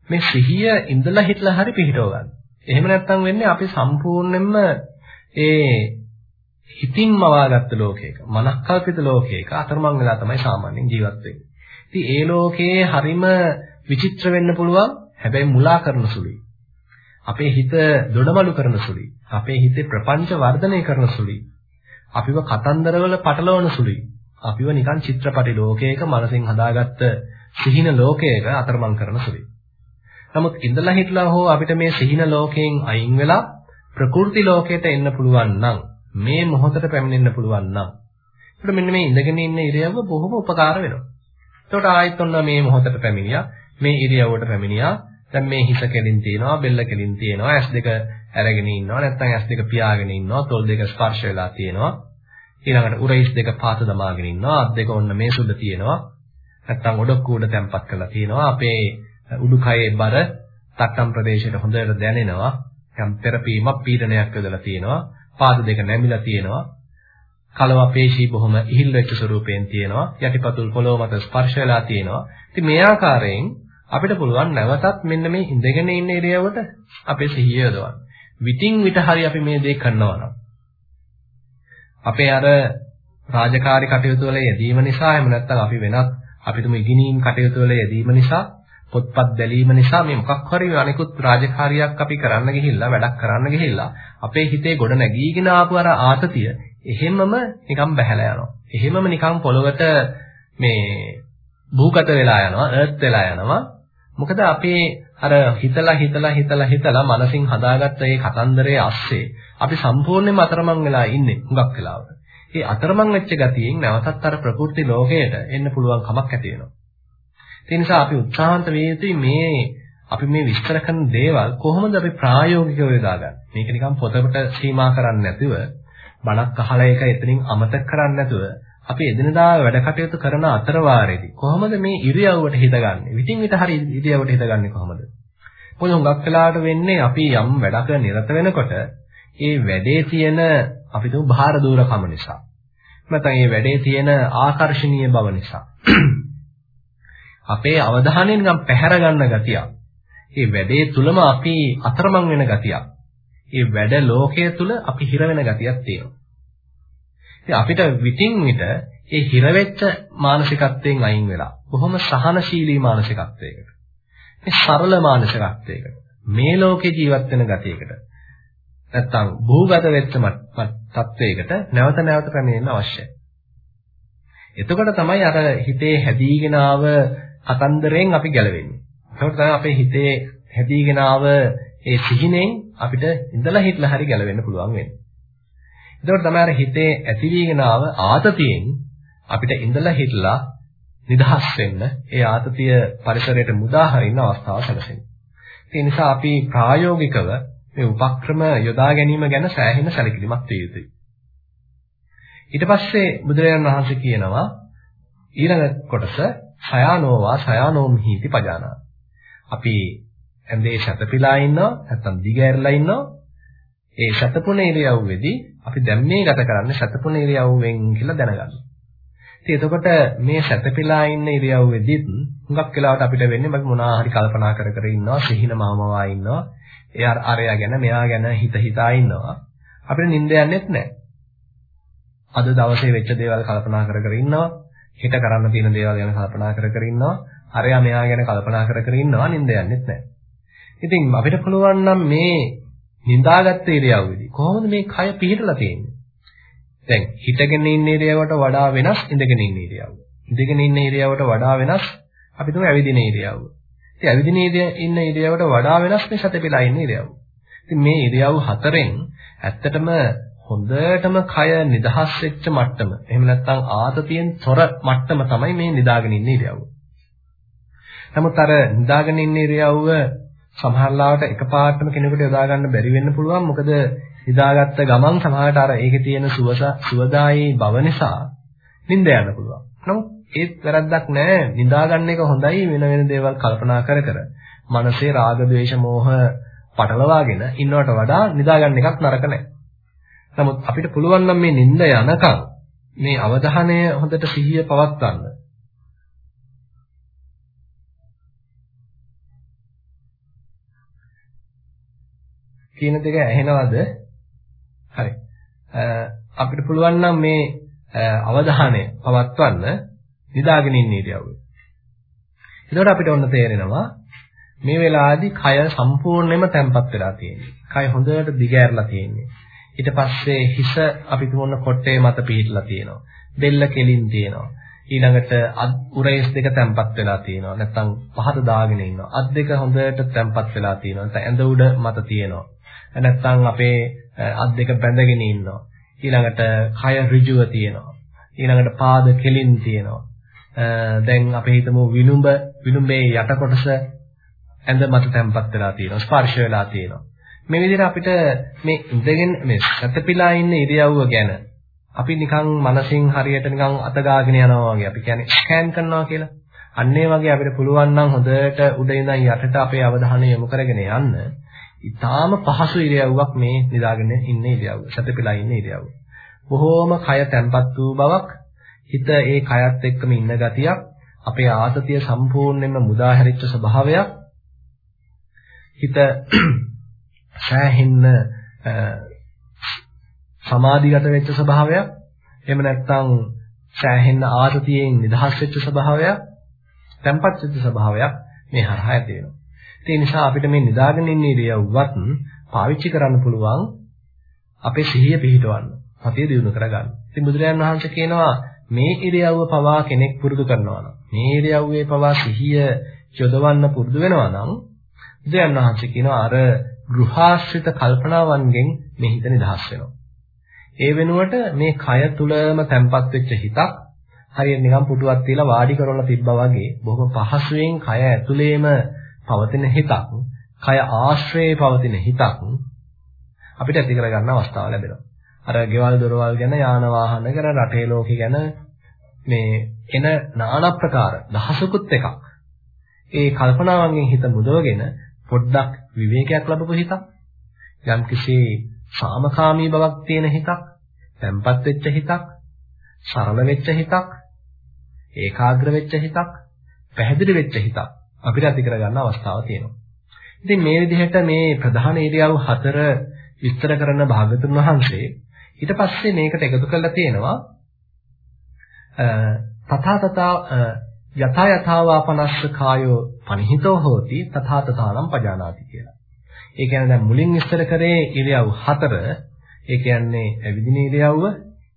මේ සිහිය ඉඳලා හිටලා හරි පිහිටව ගන්න. එහෙම නැත්නම් වෙන්නේ අපි සම්පූර්ණයෙන්ම ඒ හිතින් මවාගත්ත ලෝකයක, මනස්කල්පිත ලෝකයක අතරමං වෙලා තමයි සාමාන්‍යයෙන් ජීවත් වෙන්නේ. ඉතින් ඒ ලෝකයේ හරිම විචිත්‍ර වෙන්න පුළුවන්, හැබැයි මුලා කරන සුළුයි. අපේ හිත දොඩමලු කරන සුළුයි. අපේ හිතේ ප්‍රපංච වර්ධනය කරන සුළුයි. අපිව කතන්දරවල පටලවන සුළුයි. අපිව නිකන් චිත්‍රපටි ලෝකයක මනසින් හදාගත්ත සිහින ලෝකයක අතරමං කරන සුළුයි. නමුත් ඉඳලා හිටලා හෝ අපිට මේ සිහින ලෝකයෙන් අයින් වෙලා ප්‍රකෘති ලෝකයට එන්න පුළුවන් නම් මේ මොහොතට පැමිණෙන්න පුළුවන් නම් එතකොට මෙන්න මේ ඉඳගෙන ඉන්න ඉරියව්ව බොහොම උපකාර වෙනවා. එතකොට ආයෙත් ඔන්න මේ මොහොතට පැමිණියා මේ ඉරියව්වට පැමිණියා. දැන් මේ හිස කෙලින් තියෙනවා බෙල්ල කෙලින් තියෙනවා ඇස් දෙක අරගෙන ඉන්නවා නැත්නම් ඇස් දෙක පියාගෙන ඉන්නවා තොල් දෙක ස්පර්ශ වෙලා තියෙනවා. ඊළඟට උරහිස් දෙක පාත දමාගෙන ඉන්නවා අත් දෙක ඔන්න මේ සුද තියෙනවා. නැත්නම් ඔඩොක්කුව උඩ තැම්පත් කරලා තියෙනවා. අපේ උඩුකයේ බර තට්ටම් ප්‍රදේශයට හොඳට දැනෙනවා. යම් තෙරපීමක් පීඩනයක් යොදලා තියෙනවා. පාද දෙක නැමිලා තියෙනවා. කලව පේශී බොහොම ඉහිල් වෙච්ච ස්වරූපයෙන් තියෙනවා. යටිපතුල් පොළොව මත ස්පර්ශ වෙලා තියෙනවා. ඉතින් මේ ආකාරයෙන් අපිට පුළුවන් නැවතත් මෙන්න මේ ඉඳගෙන ඉන්න ඉරියවට අපේ සිහිය යොදවන්න. විтин විට හරි අපි මේ දේ කරනවා නම් අපේ අර රාජකාරී කටයුතු වල යෙදීම නිසා එහෙම නැත්නම් අපි වෙනත් අපිටම ඉගෙනීම් කටයුතු වල යෙදීම නිසා පොත්පත් බැලීම නිසා මේ මොකක් හරි අනිකුත් රාජකාරියක් අපි කරන්න ගිහිල්ලා වැඩක් කරන්න ගිහිල්ලා අපේ හිතේ ගොඩ නැගීගෙන ආපු අර ආතතිය එහෙමම නිකන් බැහැලා යනවා. එහෙමම නිකන් පොළොවට මේ භූගත වෙලා යනවා, අර්ත් වෙලා යනවා. මොකද අපේ අර හිතලා හිතලා හිතලා හිතලා මනසින් හදාගත්ත ඒ කතන්දරයේ ASCII අපි සම්පූර්ණයෙන්ම අතරමං වෙලා ඉන්නේ හුඟක් වෙලාවට. ඒ අතරමං වෙච්ච ගතියෙන් නැවතත් අර ප්‍රകൃති ලෝකයට එන්න පුළුවන් කමක් ඇති වෙනවා. ඒ නිසා අපි උත්සාහන්ත වේ යුතුයි මේ අපි මේ විස්තර කරන දේවල් කොහොමද අපි ප්‍රායෝගිකව යොදාගන්නේ? මේක නිකන් පොතකට සීමා කරන්නේ නැතුව බණක් අහලා ඒක එතනින් අමතක කරන්නේ නැතුව අපි එදිනදා වැඩ කටයුතු කරන අතර වාරේදී කොහොමද මේ ඉරියව්වට හිතගන්නේ? විтин විට හරි ඉරියව්වට හිතගන්නේ කොහොමද? මොකද හුඟක් වෙලාවට වෙන්නේ අපි යම් වැඩක නිරත වෙනකොට ඒ වැඩේ තියෙන අපි තුමු බාහිර දూరుකම නිසා. නැත්නම් ඒ වැඩේ තියෙන ආකර්ෂණීය බව නිසා. [CLEARS THROAT] අපේ අවධානය නිකන් පැහැර ගන්න ගතියක්. ඒ වැඩේ තුලම අපි අතරමං වෙන ගතියක්. ඒ වැඩ ලෝකයේ තුල අපි හිර වෙන ගතියක් තියෙනවා. ඉතින් අපිට විтин විට ඒ හිරවෙච්ච මානසිකත්වයෙන් අයින් වෙලා බොහොම සහනශීලී මානසිකත්වයකට මේ සරල මානසිකත්වයකට මේ ලෝකේ ජීවත් වෙන ගතියකට නැත්තම් භූගත වෙච්ච තත්වයකට නැවත නැවත පැමිණෙන්න අවශ්‍යයි. එතකොට තමයි අර හිතේ හැදීගෙන ආව අතන්දරයෙන් අපි ගැලවෙන්නේ. එතකොට තමයි අපේ හිතේ හැදීගෙන ආව ඒ සිහිනෙන් අපිට ඉඳලා හිටලා හරි ගැලවෙන්න පුළුවන් වෙන්නේ. ඒකට තමයි අර හිතේ ඇතිවීගෙන ආව ආතතියෙන් අපිට ඉඳලා හිටලා නිදහස් වෙන්න ඒ ආතතිය පරිසරයට මුදා හරින්න අවස්ථාව සැලසෙනවා. ඒ නිසා අපි ප්‍රායෝගිකව මේ උපක්‍රම යොදා ගැනීම ගැන සෑහෙන සැලකිලිමත් විය යුතුයි. ඊට පස්සේ බුදුරජාණන් වහන්සේ කියනවා ඊළඟ කොටස සයානෝවා සයානෝම්හීති පජානා. අපි ඇඳේ සැතපීලා ඉන්නවා නැත්නම් දිගෑරලා ඉන්නවා. ඒ සැතපුණ ඉරියව්වේදී අපි දැන් මේ ගත කරන්නේ සැතපුණ ඉරියව්වෙන් කියලා දැනගන්නවා. ඉතින් එතකොට මේ සැතපීලා ඉන්න ඉරියව්වේදීත් හුඟක් වෙලාවට අපිට වෙන්නේ මම මොනවා හරි කල්පනා කර කර ඉන්නවා, සිහින මාමවා ඉන්නවා. ඒ අරයා ගැන මෙයා ගැන හිත හිතා ඉන්නවා. අපිට නිින්ද යන්නේත් නැහැ. අද දවසේ වෙච්ච දේවල් කල්පනා කර කර ඉන්නවා. හිත කරන්න තියෙන දේවල් ගැන කල්පනා කර කර ඉන්නවා. අරයා මෙයා ගැන කල්පනා කර කර ඉන්නවා නිින්ද යන්නේත් නැහැ. ඉතින් අපිට පුළුවන් නම් මේ නිදාගත්ත ඉරියව්වේදී කොහොමද මේ කය පිහිටලා තියෙන්නේ? දැන් හිටගෙන ඉන්න ඉරියව්වට වඩා වෙනස් ඉඳගෙන ඉන්න ඉරියව්ව. ඉඳගෙන ඉන්න ඉරියව්වට වඩා වෙනස් අපි තුමු ඇවිදින ඉරියව්ව. ඉතින් ඇවිදින ඉන්න ඉරියව්වට වඩා වෙනස් මේ සතපෙලා ඉන්න ඉරියව්ව. ඉතින් මේ ඉරියව් හතරෙන් ඇත්තටම හොඳටම කය නිදහස් වෙච්ච මට්ටම. එහෙම නැත්නම් ආතතියෙන් තොර මට්ටම තමයි මේ නිදාගෙන ඉන්න ඉරියව්ව. නමුත් අර නිදාගෙන ඉන්න ඉරියව්ව සමහරලාවට එකපාරටම කෙනෙකුට යොදා ගන්න බැරි වෙන්න පුළුවන්. මොකද නිදාගත්ත ගමන් සමහරට අර ඒකේ තියෙන සුවදායි බව නිසා නිින්ද යන්න පුළුවන්. නමුත් ඒත් වැරද්දක් නැහැ. නිදාගන්න එක හොඳයි වෙන වෙන දේවල් කල්පනා කර කර. මනසේ රාග, ద్వේෂ, මෝහ පටලවාගෙන ඉන්නවට වඩා නිදාගන්න එකක් නරක නැහැ. නමුත් අපිට පුළුවන් නම් මේ නිින්ද යනකම් මේ අවධානය හොඳට සිහිය පවත්වන්න. කියන දෙක ඇහෙනවද? හරි. අපිට පුළුවන් නම් මේ අවධානය පවත්වන්න නිදාගෙන ඉන්න ඉරියව්වේ. එතකොට අපිට ඔන්න තේරෙනවා මේ වෙලාවේදී කය සම්පූර්ණයෙන්ම තැම්පත් වෙලා තියෙන්නේ. කය හොඳට දිගෑරලා තියෙන්නේ. ඊට පස්සේ හිස අපි තුමොන්න කොට්ටේ මත පිහිටලා තියෙනවා. බෙල්ල කෙලින් තියෙනවා. ඊළඟට අත් උරේස් දෙක තැම්පත් වෙලා තියෙනවා. නැත්නම් පහත දාගෙන ඉන්නවා. අත් දෙක හොඳට තැම්පත් වෙලා තියෙනවා. නැත්නම් ඇඳ උඩ මත තියෙනවා. නැත්නම් අපේ අත් දෙක බැඳගෙන ඉන්නවා. ඊළඟට කය ඍජුව තියෙනවා. ඊළඟට පාද කෙලින් තියෙනවා. දැන් අපි හිතමු විලුඹ විලුඹේ යට කොටස ඇඳ මත තැම්පත් වෙලා තියෙනවා. ස්පර්ශ වෙලා තියෙනවා. මේ විදිහට අපිට මේ ඉඳගෙන මේ සැතපීලා ඉන්න ඉරියව්ව ගැන අපි නිකන් මනසින් හරියට නිකන් අතගාගෙන යනවා වගේ අපි කියන්නේ ස්කෑන් කරනවා කියලා. අන්න ඒ වගේ අපිට පුළුවන් නම් හොඳට උඩ ඉඳන් යටට අපේ අවධානය යොමු කරගෙන යන්න. ඊටාම පහසු ඉරියව්වක් මේ නිදාගෙන ඉන්න ඉරියව්ව. සැතපීලා ඉන්න ඉරියව්ව. බොහෝම කය තැම්පත් වූ බවක් හිත ඒ කයත් එක්කම ඉන්න ගතියක් අපේ ආසතිය සම්පූර්ණයෙන්ම මුදා හැරිච්ච ස්වභාවයක් හිත [CLEARS THROAT] සෑහෙන්න සමාධිගත වෙච්ච ස්වභාවයක් එහෙම නැත්නම් සෑහෙන්න ආතතියෙන් නිදහස් වෙච්ච ස්වභාවයක් තැම්පත් වෙච්ච ස්වභාවයක් මේ හරහා ඇති වෙනවා. ඒ නිසා අපිට මේ නිදාගෙන ඉන්න ඉරියව්වත් පාවිච්චි කරන්න පුළුවන් අපේ සිහිය පිහිටවන්න. සතිය දිනු කරගන්න. ඉතින් බුදුරජාණන් වහන්සේ කියනවා මේ ඉරියව්ව පවා කෙනෙක් පුරුදු කරනවා නම් මේ ඉරියව්වේ පවා සිහිය යොදවන්න පුරුදු වෙනවා නම් බුදුරජාණන් වහන්සේ කියනවා අර ගෘහාශ්‍රිත කල්පනාවන්ගෙන් මේ හිත නිදහස් වෙනවා. ඒ වෙනුවට මේ කය තුලම තැම්පත් වෙච්ච හිතක් හරියට නිකන් පුටුවක් තියලා වාඩි කරවලා තිබ්බා වගේ බොහොම පහසුවෙන් කය ඇතුලේම පවතින හිතක්, කය ආශ්‍රයේ පවතින හිතක් අපිට ඇති කරගන්න අවස්ථාව ලැබෙනවා. අර ගෙවල් දොරවල් ගැන, යාන වාහන ගැන, රටේ ලෝකෙ ගැන මේ එන নানা ප්‍රකාර දහසකුත් එකක්. ඒ කල්පනාවන්ගෙන් හිත මුදවගෙන පොඩ්ඩක් විවේකයක් ලැබපු හිතක්, යම්කිසි සාමකාමී බවක් තියෙන හිතක්, tempat වෙච්ච හිතක්, සරල වෙච්ච හිතක්, ඒකාග්‍ර වෙච්ච හිතක්, පැහැදිලි වෙච්ච හිතක් අපිට ඇති කරගන්න අවස්ථාව තියෙනවා. ඉතින් මේ විදිහට මේ ප්‍රධාන ඒරියාව හතර විස්තර කරන භාගතුන් වහන්සේ ඊට පස්සේ මේකට එකතු කරලා තියෙනවා තථා තථා යථා යථාවාපනස්ස කායෝ පනිහිතෝ හෝති තථා තථානම් පජානාති කියලා. ඒ කියන්නේ දැන් මුලින් විස්තර කරේ ඉරියව් හතර. ඒ කියන්නේ ඇවිදින ඉරියව්ව,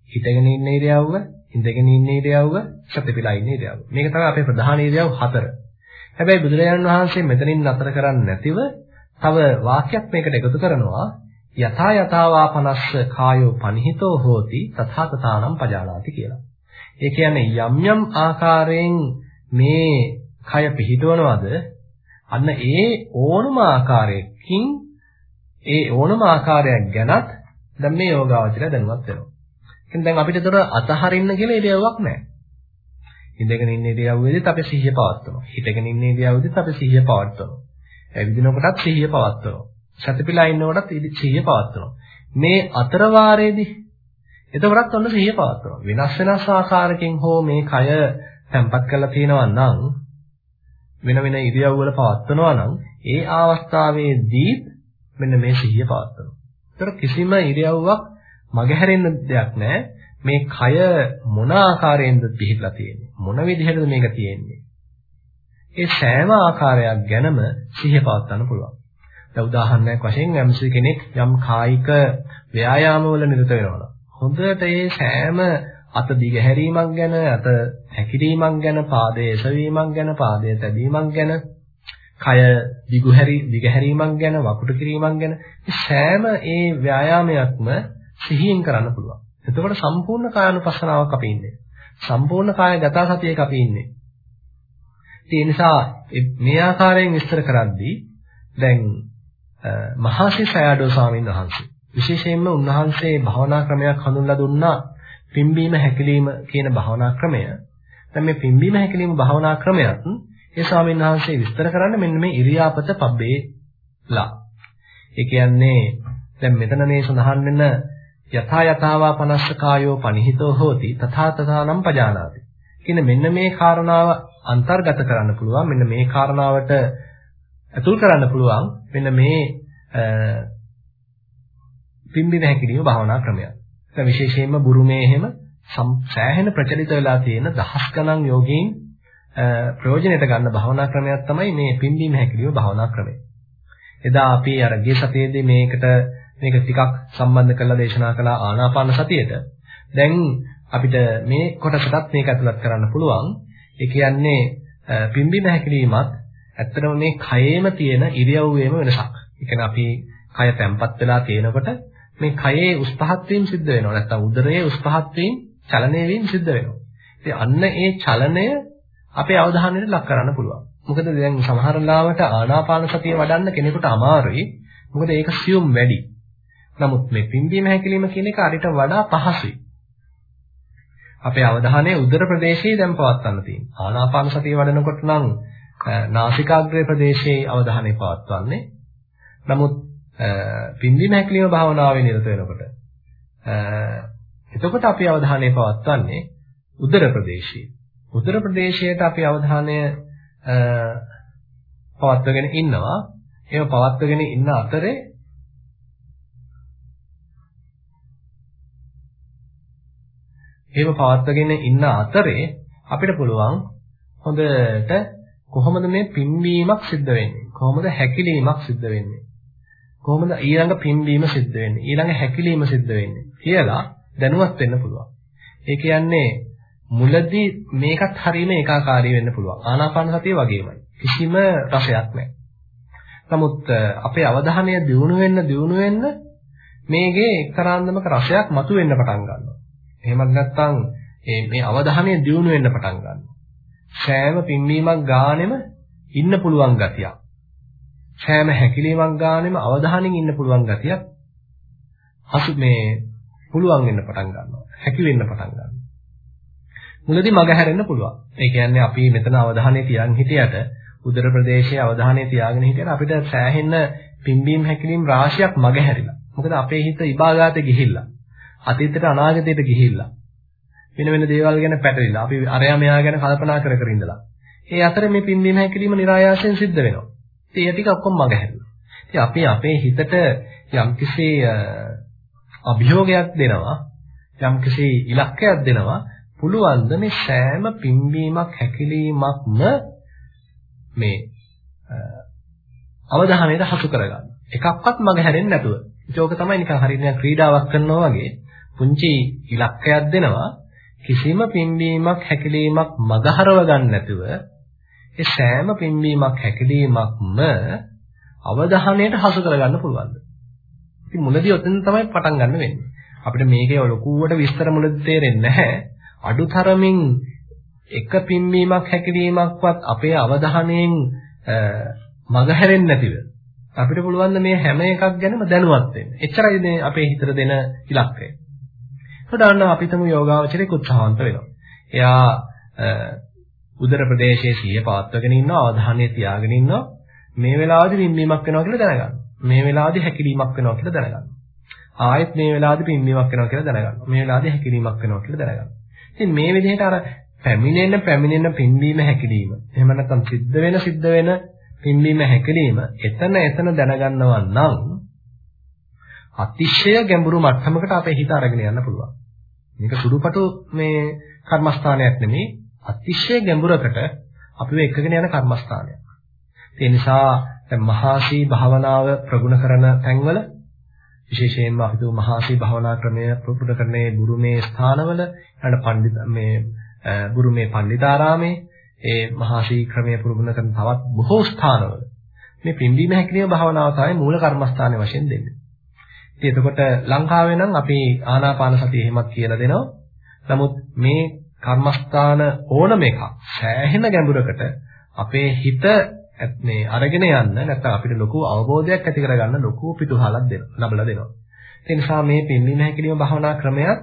හිටගෙන ඉන්න ඉරියව්ව, ඉඳගෙන ඉන්න ඉරියව්ව, සතිපිලා ඉන්න ඉරියව්ව. මේක තමයි අපේ ප්‍රධාන ඉරියව් හතර. හැබැයි බුදුරජාණන් වහන්සේ මෙතනින් නතර කරන්නේ නැතිව තව වාක්‍යයක් මේකට එකතු කරනවා යථා යථාවාපනස්ස කායෝ පනිහිතෝ හෝති තථා තථානම් පජානාති කියලා. ඒ කියන්නේ යම් යම් ආකාරයෙන් මේ කය පිහිටවනවද අන්න ඒ ඕනම ආකාරයකින් ඒ ඕනම ආකාරයක් ගැනත් දැන් මේ යෝගාවචරය දැනුවත් වෙනවා. ඉතින් දැන් අපිට ඒතර අතහරින්න කියලා ඉරියව්වක් නැහැ. ඉඳගෙන ඉන්න ඉරියව්වෙදිත් අපි සිහිය පවත්වනවා. හිටගෙන ඉන්න ඉරියව්වෙදිත් අපි සිහිය පවත්වනවා. ඇවිදිනකොටත් සිහිය පවත්වනවා. සතිපිලා ඉන්නකොටත් සිහිය පවත්වනවා. මේ අතර වාරයේදී එතකොටත් ඔන්න සිහිය පවත්වනවා. වෙනස් වෙනස් ආකාරකින් හෝ මේ කය තැම්පත් කරලා තියෙනවා නම් වෙන වෙන ඉරියව් වල පවත්වනවා නම් ඒ අවස්ථාවේදී මෙන්න මේ සිහිය පවත්වනවා. ඒතර කිසිම ඉරියව්වක් මගහැරෙන්න දෙයක් නැහැ. මේ කය මොන ආකාරයෙන්ද පිහිටලා තියෙන්නේ? මොන විදිහටද මේක තියෙන්නේ? ඒ සෑම ආකාරයක් ගැනම සිහිය පවත්වන්න පුළුවන්. දැන් උදාහරණයක් වශයෙන් යම්සි කෙනෙක් යම් කායික ව්‍යායාමවල නිරත වෙනවා. හොඳට ඒ සෑම අත දිගහැරීමක් ගැන, අත හැකිලීමක් ගැන, පාදයේ එසවීමක් ගැන, පාදයේ තැබීමක් ගැන, කය දිගහැරි දිගහැරීමක් ගැන, වකුටු කිරීමක් ගැන සෑම ඒ ව්‍යායාමයක්ම සිහියෙන් කරන්න පුළුවන්. එතකොට සම්පූර්ණ කායानुපස්සනාවක් අපි ඉන්නේ. සම්පූර්ණ කාය ගත සතියක අපි ඉන්නේ. ඒ නිසා මේ ආකාරයෙන් විස්තර කරද්දී දැන් මහසි සයඩෝ ස්වාමීන් වහන්සේ විශේෂයෙන්ම උන්වහන්සේ භාවනා ක්‍රමයක් හඳුන්ලා දුන්නා පිම්බීම හැකිලිම කියන භාවනා ක්‍රමය. දැන් මේ පිම්බීම හැකිලිම භාවනා ක්‍රමයක් ඒ ස්වාමීන් වහන්සේ විස්තර කරන්නේ මෙන්න මේ ඉරියාපත පබ්බේලා. ඒ කියන්නේ දැන් මෙතන මේ සඳහන් වෙන යථා යථාවා පනස්ස කායෝ පනිහිතෝ හෝති තථා තථානම් පජානාති. කියන මෙන්න මේ කාරණාව අන්තර්ගත කරන්න පුළුවන් මෙන්න මේ කාරණාවට ඇතුල් කරන්න පුළුවන් මෙන්න මේ පිම්බිම හැකිලිම භාවනා ක්‍රමයක්. දැන් විශේෂයෙන්ම බුරුමේ එහෙම සෑහෙන ප්‍රචලිත වෙලා තියෙන දහස් ගණන් යෝගීන් ප්‍රයෝජනෙට ගන්න භාවනා ක්‍රමයක් තමයි මේ පිම්බීම හැකිලිම භාවනා ක්‍රමය. එදා අපි අර ගිය සතියේදී මේකට මේක ටිකක් සම්බන්ධ කරලා දේශනා කළා ආනාපාන සතියට. දැන් අපිට මේ කොටසටත් මේක ඇතුළත් කරන්න පුළුවන්. ඒ කියන්නේ පිම්බීම හැකිලිමත් ඇත්තටම මේ කයේම තියෙන ඉරියව්වේම වෙනසක්. ඒ කියන්නේ අපි කය තැම්පත් වෙලා තියෙනකොට මේ කයේ උස් පහත් වීම සිද්ධ වෙනවා. නැත්නම් උදරයේ උස් පහත් වීම, චලනය වීම සිද්ධ වෙනවා. ඉතින් අන්න ඒ චලනය අපේ අවධානයට ලක් කරන්න පුළුවන්. මොකද දැන් සමහර ලාවට ආනාපාන සතිය වඩන්න කෙනෙකුට අමාරුයි. මොකද ඒක සියුම් වැඩි. නමුත් මේ පිම්බීම හැකිලිම කියන එක අරිට වඩා පහසුයි. අපේ අවධානය උදර ප්‍රදේශයේ දැන් පවත්වන්න තියෙනවා. ආනාපාන සතිය වඩනකොට නම් නාසිකාග්‍රේ ප්‍රදේශයේ අවධානය පවත්වන්නේ. නමුත් පිම්බීම හැකිලිම භාවනාවේ නිරත වෙනකොට එතකොට අපි අවධානය පවත්වන්නේ උදර ප්‍රදේශයේ. උදර ප්‍රදේශයට අපි අවධානය පවත්වගෙන ඉන්නවා. ඒව පවත්වගෙන ඉන්න අතරේ ඒව පවත්වගෙන ඉන්න අතරේ අපිට පුළුවන් හොඳට කොහොමද මේ පිම්බීමක් සිද්ධ වෙන්නේ? කොහොමද හැකිලීමක් සිද්ධ වෙන්නේ? කොහොමද ඊළඟ පිම්බීම සිද්ධ වෙන්නේ ඊළඟ හැකිලිම සිද්ධ වෙන්නේ කියලා දැනුවත් වෙන්න පුළුවන්. ඒ කියන්නේ මුලදී මේකත් හරීම ඒකාකාරී වෙන්න පුළුවන්. ආනාපාන සතිය වගේමයි. කිසිම රසයක් නැහැ. නමුත් අපේ අවධානය දියුණු වෙන්න දියුණු වෙන්න මේකේ එක්තරාන්දමක රසයක් මතුවෙන්න පටන් ගන්නවා. එහෙමත් නැත්නම් මේ අවධානය දියුණු වෙන්න පටන් ගන්නවා. සෑම පිම්බීමක් ගානෙම ඉන්න පුළුවන් ගතියක්. සෑම හැකිලීමක් ගානෙම අවධානයෙන් ඉන්න පුළුවන් ගතියක් අසු මේ පුළුවන් වෙන්න පටන් ගන්නවා. හැකි වෙන්න පටන් ගන්නවා. මුලදී මග හැරෙන්න පුළුවන්. ඒ කියන්නේ අපි මෙතන අවධානය තියන් හිටියට උදර ප්‍රදේශයේ අවධානය තියාගෙන හිටියට අපිට සෑහෙන්න පිම්බීම් හැකිලීම් රාශියක් මග හැරිලා. මොකද අපේ හිත ඉබාගාතේ ගිහිල්ලා. අතීතයට අනාගතයට ගිහිල්ලා. වෙන වෙන දේවල් ගැන පැටලිලා. අපි අරයා මෙයා ගැන කල්පනා කර කර ඉඳලා. ඒ අතරේ මේ පිම්බීම හැකිලීම નિરાයාසයෙන් සිද්ධ වෙනවා. ඉතින් ඒ ටික ඔක්කොම මග හැරිලා. ඉතින් අපි අපේ හිතට යම්කිසි අභියෝගයක් දෙනවා යම්කිසි ඉලක්කයක් දෙනවා පුළුවන් ද මේ සෑම පිම්බීමක් හැකිලීමක්ම මේ අවධානයට හසු කරගන්න. එකක්වත් මග හැරෙන්නේ නැතුව. ඒක තමයි නිකන් හරියට ක්‍රීඩාවක් කරනවා වගේ පුංචි ඉලක්කයක් දෙනවා කිසිම පිම්බීමක් හැකිලීමක් මගහරව ගන්න නැතුව ඒ සෑම පිම්බීමක් හැකිලීමක්ම අවධානයට හසු කරගන්න පුළුවන්ද? ඉතින් මුලදී ඔතෙන් තමයි පටන් ගන්න වෙන්නේ. අපිට මේකේ ලොකුවට විස්තර මුලදී තේරෙන්නේ නැහැ. අඩුතරමින් එක පිම්බීමක් හැකිලීමක්වත් අපේ අවධානයෙන් මගහැරෙන්නේ නැතිව අපිට පුළුවන් මේ හැම එකක් ගැනම දැනුවත් වෙන්න. එච්චරයි මේ අපේ හිතට දෙන ඉලක්කය. ඒකට අපි තමු යෝගාවචරයේ උත්සාහවන්ත වෙනවා. එයා උදර ප්‍රදේශයේ සිය පාත්වගෙන ඉන්නවා අවධානය තියාගෙන ඉන්නවා මේ වෙලාවේදී පිම්බීමක් වෙනවා කියලා දැනගන්න. මේ වෙලාවේදී හැකිලීමක් වෙනවා කියලා දැනගන්න. ආයෙත් මේ වෙලාවේදී පිම්බීමක් වෙනවා කියලා දැනගන්න. මේ වෙලාවේදී හැකිලීමක් වෙනවා කියලා දැනගන්න. ඉතින් මේ විදිහට අර පැමිණෙන පැමිණෙන පිම්බීම හැකිලීම එහෙම නැත්නම් සිද්ධ වෙන සිද්ධ වෙන පිම්බීම හැකිලීම එතන එතන දැනගන්නවා නම් අතිශය ගැඹුරු මට්ටමකට අපේ හිත අරගෙන යන්න පුළුවන්. මේක සුළුපටු මේ කර්මස්ථානයක් නෙමෙයි අතිශය ගැඹුරකට අපිව එකගෙන යන කර්මස්ථානයක්. ඒ නිසා දැන් මහාසී භාවනාව ප්‍රගුණ කරන තැන්වල විශේෂයෙන්ම අපි දු මහාසී භාවනා ක්‍රමය ප්‍රගුණ කරන්නේ බුරුමේ ස්ථානවල ඊට පඬිත් මේ බුරුමේ පඬිතාරාමේ ඒ මහාසී ක්‍රමය ප්‍රගුණ කරන තවත් බොහෝ ස්ථානවල මේ පිම්බීම හැකිලිම භාවනාව තමයි මූල කර්මස්ථානයේ වශයෙන් දෙන්නේ. ඉතින් එතකොට ලංකාවේ නම් අපි ආනාපාන සතිය එහෙමත් කියලා දෙනවා. නමුත් මේ කර්මස්ථාන ඕනම එකක් සෑහෙන ගැඹුරකට අපේ හිත මේ අරගෙන යන්න නැත්නම් අපිට ලොකු අවබෝධයක් ඇති කරගන්න ලොකු පිටුහලක් දෙනවා ලබලා දෙනවා. ඒ නිසා මේ පින්වීම හැකිලිම භාවනා ක්‍රමයක්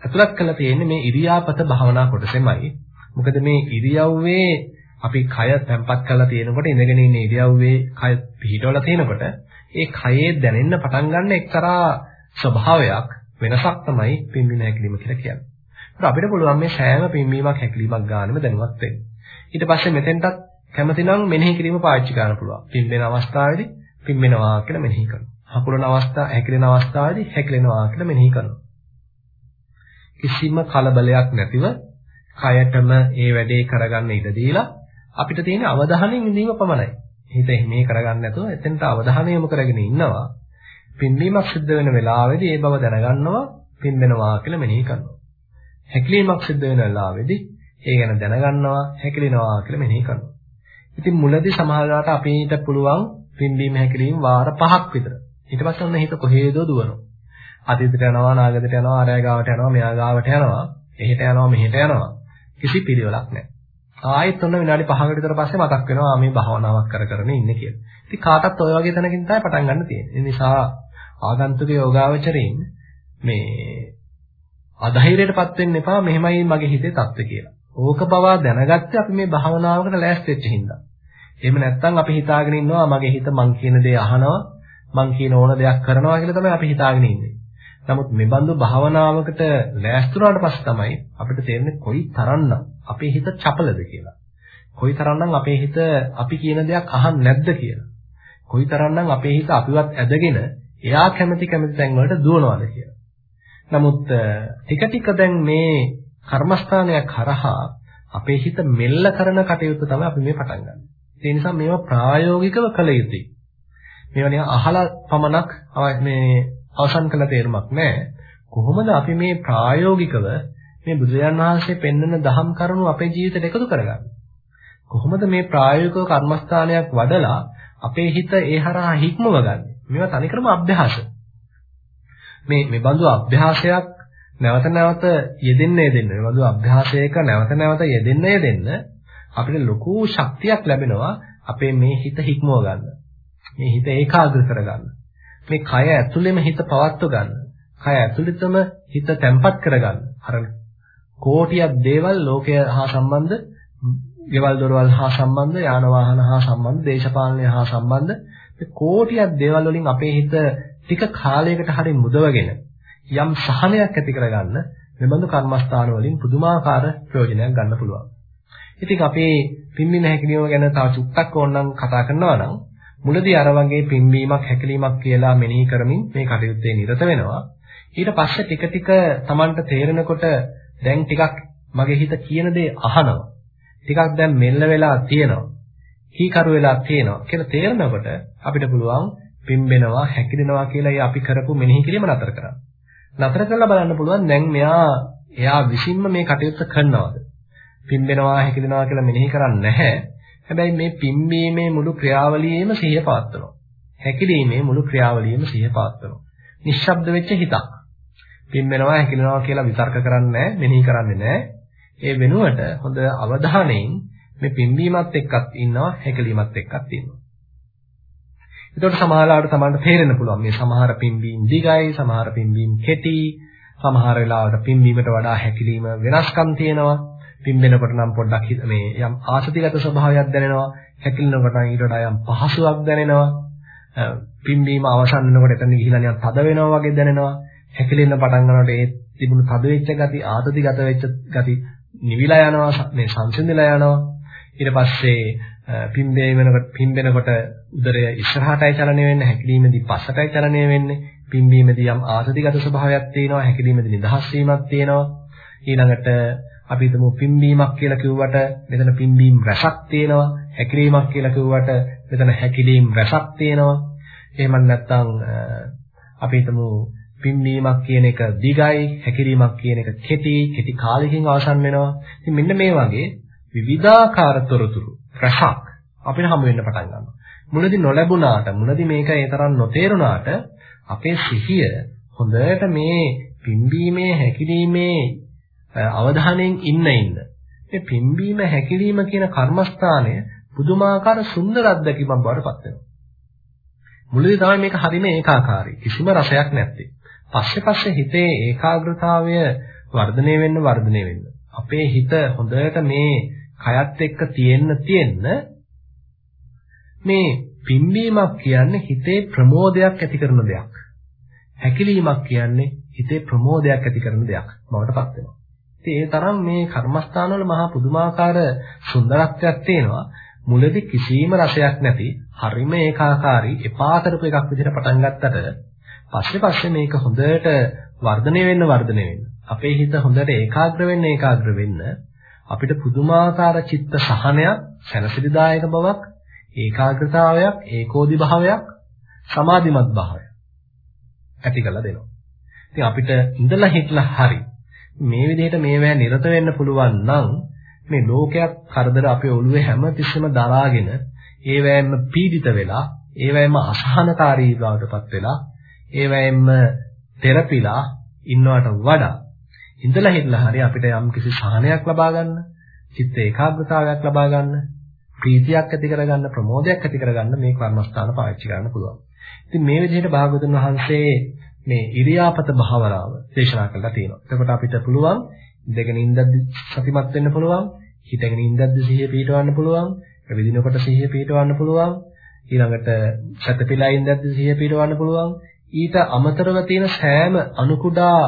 අතුලත් කරලා තියෙන්නේ මේ ඉරියාපත භාවනා කොටසෙමයි. මොකද මේ ඉරියව්වේ අපි කය තැම්පත් කරලා තියෙනකොට ඉඳගෙන ඉන්න ඉරියව්වේ කය පිහිටවලා තියෙනකොට ඒ කයේ දැනෙන්න පටන් ගන්න එක්තරා ස්වභාවයක් වෙනසක් තමයි පින්වීම හැකිලිම කියලා කියන්නේ. ඒත් අපිට පුළුවන් මේ සෑම පින්වීමක් හැකිලිමක් ගන්නම දැනුවත් වෙන්න. ඊට පස්සේ මෙතෙන්ටත් කැමතිනම් මෙනෙහි කිරීම පාවිච්චි කරන්න පුළුවන්. පිම්බෙන අවස්ථාවේදී පිම්බෙනවා කියලා මෙනෙහි කරනවා. හකුලන අවස්ථාව, හැකිලෙන අවස්ථාවේදී හැකිලෙනවා කියලා මෙනෙහි කරනවා. කිසිම කලබලයක් නැතිව කයටම ඒ වැඩේ කරගන්න ඉඩ දීලා අපිට තියෙන අවධානයෙන් ඉඳීම පමණයි. හිත එහෙමේ කරගන්න නැතුව එතනට අවධානය යොමු කරගෙන ඉන්නවා. පිම්බීමක් සිද්ධ වෙන වෙලාවේදී ඒ බව දැනගන්නවා පිම්බෙනවා කියලා මෙනෙහි කරනවා. හැකිලීමක් සිද්ධ වෙන වෙලාවේදී ඒ ගැන දැනගන්නවා හැකිලෙනවා කියලා මෙනෙහි කරනවා. ඉතින් මුලදී සමහරවිට අපිට පුළුවන් පිම්බීම හැකිලීම වාර 5ක් විතර. ඊට පස්සේ ඔන්න හිත කොහේදෝ දුවනවා. අතීතයට යනවා, අනාගතයට යනවා, අරය ගාවට යනවා, මෙයා ගාවට යනවා, එහෙට යනවා, මෙහෙට යනවා. කිසි පිළිවෙලක් නැහැ. ආයෙත් ඔන්න විනාඩි 5කට විතර පස්සේ මතක් වෙනවා මේ භාවනාවක් කර කරගෙන ඉන්නේ කියලා. ඉතින් කාටත් ඔය වගේ තැනකින් තමයි පටන් ගන්න තියෙන්නේ. ඒ නිසා ආගන්තුක යෝගාවචරයෙන් මේ අධෛර්යයටපත් වෙන්න එපා මෙහෙමයි මගේ හිතේ தත්ත්වය කියලා. ඕක පවා දැනගත්තේ අපි මේ භාවනාවකට ලෑස්ති වෙච්ච හින්දා. එහෙම නැත්නම් අපි හිතාගෙන ඉන්නවා මගේ හිත මං කියන දේ අහනවා මං කියන ඕන දෙයක් කරනවා කියලා තමයි අපි හිතාගෙන ඉන්නේ. නමුත් මේ බඳු භාවනාවකට ලෑස්තුනාට පස්සේ තමයි අපිට තේරෙන්නේ කොයි තරම්නම් අපේ හිත චපලද කියලා. කොයි තරම්නම් අපේ හිත අපි කියන දෙයක් අහන්නේ නැද්ද කියලා. කොයි තරම්නම් අපේ හිත අපිවත් ඇදගෙන එයා කැමති කැමති තැන් වලට දුවනවාද කියලා. නමුත් ටික ටික දැන් මේ කර්මස්ථානයක් හරහා අපේ හිත මෙල්ල කරන කටයුතු තමයි අපි මේ පටන් ගන්න. ඒ නිසා මේවා ප්‍රායෝගිකව කළ යුතුයි. මේවා නිකන් අහලා පමණක් මේ අවසන් කළ තේරුමක් නැහැ. කොහොමද අපි මේ ප්‍රායෝගිකව මේ බුදුරජාන් වහන්සේ පෙන්වන දහම් කරුණු අපේ ජීවිතයට එකතු කරගන්නේ? කොහොමද මේ ප්‍රායෝගිකව කර්මස්ථානයක් වඩලා අපේ හිත ඒ හරහා හික්මව ගන්න? මේවා තනිකරම අභ්‍යාස. මේ මේ බඳු අභ්‍යාසයක් නැවත නැවත යෙදෙන්න යෙදෙන්න මේ බඳු අභ්‍යාසයක නැවත නැවත යෙදෙන්න යෙදෙන්න අපිට ලොකු ශක්තියක් ලැබෙනවා අපේ මේ හිත හික්මව ගන්න. මේ හිත ඒකාග්‍ර කරගන්න. මේ කය ඇතුළෙම හිත පවත්ව ගන්න. කය ඇතුළතම හිත තැම්පත් කරගන්න. අර කෝටියක් දේවල් ලෝකය හා සම්බන්ධ, ගෙවල් දොරවල් හා සම්බන්ධ, යාන වාහන හා සම්බන්ධ, දේශපාලනය හා සම්බන්ධ මේ කෝටියක් දේවල් වලින් අපේ හිත ටික කාලයකට හරි මුදවගෙන යම් සහනයක් ඇති කරගන්න මෙබඳු කර්මස්ථාන වලින් පුදුමාකාර ප්‍රයෝජනයක් ගන්න පුළුවන්. ඉතින් අපේ පිම්බින හැකිලිම ගැන තව චුට්ටක් ඕනනම් කතා කරනවා නම් මුලදී අර වගේ පිම්බීමක් හැකිලීමක් කියලා මෙනෙහි කරමින් මේ කටයුත්තේ නිරත වෙනවා. ඊට පස්සේ ටික ටික Tamanට තේරෙනකොට දැන් ටිකක් මගේ හිත කියන දේ අහනවා. ටිකක් දැන් මෙල්ල වෙලා තියෙනවා. කීකරු වෙලා තියෙනවා කියලා තේරෙනකොට අපිට පුළුවන් පිම්බෙනවා හැකිලෙනවා කියලා ඒ අපි කරපු මෙනෙහි කිරීම නතර කරන්න. නතර කරලා බලන්න පුළුවන් දැන් මෙයා එයා විසින්ම මේ කටයුත්ත කරනවද? පිම්බෙනවා හැකිලෙනවා කියලා මෙනෙහි කරන්නේ නැහැ. හැබැයි මේ පිම්බීමේ මුළු ක්‍රියාවලියේම සිහිය පවත්වනවා. හැකිලීමේ මුළු ක්‍රියාවලියේම සිහිය පවත්වනවා. නිශ්ශබ්ද වෙච්ච හිතක්. පිම්බෙනවා හැකිලෙනවා කියලා විතර්ක කරන්නේ නැහැ, මෙනෙහි කරන්නේ නැහැ. ඒ වෙනුවට හොඳ අවධානයෙන් මේ පිම්බීමත් එක්කත් ඉන්නවා, හැකිලීමත් එක්කත් ඉන්නවා. එතකොට සමහරවිට තමයි තේරෙන්න පුළුවන් මේ සමහර පිම්බීම් දිගයි, සමහර පිම්බීම් කෙටි, සමහර වෙලාවට පිම්බීමට වඩා හැකිලීම වෙනස්කම් තියෙනවා. පිම්බෙනකොට නම් පොඩ්ඩක් මේ යම් ආසතිගත ස්වභාවයක් දැනෙනවා. හැකිලෙනකොට නම් ඊට වඩා යම් පහසුවක් දැනෙනවා. පිම්බීම අවසන් වෙනකොට එතන ගිහිලා නිකන් තද වෙනවා වගේ දැනෙනවා. හැකිලෙන්න පටන් ගන්නකොට ඒ තිබුණු තද වෙච්ච ගති, ආතතිගත වෙච්ච ගති නිවිලා යනවා, මේ සංසිඳිලා යනවා. ඊට පස්සේ පිම්බේ වෙනකොට පිම්බෙනකොට උදරය ඉස්සරහටයි චලනය වෙන්නේ, හැකිලීමේදී පස්සටයි චලනය වෙන්නේ. පිම්බීමේදී යම් ආසතිගත ස්වභාවයක් තියෙනවා, හැකිලීමේදී නිදහස් වීමක් තියෙනවා. ඊළඟට අපි හිතමු පිම්බීමක් කියලා කිව්වට මෙතන පිම්බීම් රසක් තියෙනවා. හැකිලීමක් කියලා කිව්වට මෙතන හැකිලීම් රසක් තියෙනවා. එහෙම නැත්නම් අපි හිතමු පිම්බීමක් කියන එක දිගයි, හැකිලීමක් කියන එක කෙටි, කෙටි කාලෙකින් අවසන් වෙනවා. ඉතින් මෙන්න මේ වගේ විවිධාකාර තොරතුරු රසක් අපිට හමු වෙන්න පටන් ගන්නවා. මුලදී නොලැබුණාට, මුලදී මේක ඒ තරම් නොතේරුණාට අපේ සිහිය හොඳට මේ පිම්බීමේ හැකිලීමේ අවධානයෙන් ඉන්න ඉන්න මේ පිම්බීම හැකිලිම කියන කර්මස්ථානය පුදුමාකාර සුන්දර අත්දැකීමක් බවට පත් වෙනවා. මුලදී තමයි මේක හරිම ඒකාකාරී. කිසිම රසයක් නැත්තේ. පස්සේ පස්සේ හිතේ ඒකාග්‍රතාවය වර්ධනය වෙන්න වර්ධනය වෙන්න. අපේ හිත හොඳට මේ කයත් එක්ක තියෙන්න තියෙන්න මේ පිම්බීමක් කියන්නේ හිතේ ප්‍රමෝදයක් ඇති කරන දෙයක්. හැකිලීමක් කියන්නේ හිතේ ප්‍රමෝදයක් ඇති කරන දෙයක් බවට පත් වෙනවා. ඉතින් ඒ තරම් මේ කර්මස්ථානවල මහා පුදුමාකාර සුන්දරත්වයක් තියෙනවා. මුලදී කිසිම රසයක් නැති, හරිම ඒකාකාරී, එපා කරපු එකක් විදිහට පටන් ගත්තට පස්සේ පස්සේ මේක හොඳට වර්ධනය වෙන්න වර්ධනය වෙන්න. අපේ හිත හොඳට ඒකාග්‍ර වෙන්න ඒකාග්‍ර වෙන්න අපිට පුදුමාකාර චිත්ත සහනයක්, සැනසෙලිදායක බවක්, ඒකාග්‍රතාවයක්, ඒකෝදි භාවයක්, සමාධිමත් භාවයක් ඇති කළ දෙනවා. ඉතින් අපිට ඉඳලා හිටලා හරි මේ විදිහට මේවැ නිරත වෙන්න පුළුවන් නම් මේ ලෝකයක් කරදර අපේ ඔළුවේ හැම තිස්සෙම දරාගෙන ඒවැයෙන්ම පීඩිත වෙලා ඒවැයෙන්ම අසහනකාරී බවටපත් වෙලා ඒවැයෙන්ම තෙරපිලා ඉන්නවට වඩා ඉඳලා හිටලා හරි අපිට යම් කිසි සහනයක් ලබා ගන්න චිත්ත ඒකාග්‍රතාවයක් ලබා ගන්න ප්‍රීතියක් ඇති කරගන්න ප්‍රමෝදයක් ඇති කරගන්න මේ කර්මස්ථාන පාවිච්චි කරන්න පුළුවන්. ඉතින් මේ විදිහට භාගතුන් වහන්සේ මේ ඉරියාපත භාවනාව දේශනා කරලා තියෙනවා. එතකොට අපිට පුළුවන් ඉඳගෙන ඉඳද්දි සතිමත් වෙන්න පුළුවන්, හිටගෙන ඉඳද්දි සිහිය පිටවන්න පුළුවන්, විදිනකොට සිහිය පිටවන්න පුළුවන්, ඊළඟට සතපිලා ඉඳද්දි සිහිය පිටවන්න පුළුවන්. ඊට අමතරව තියෙන සෑම අනුකුඩා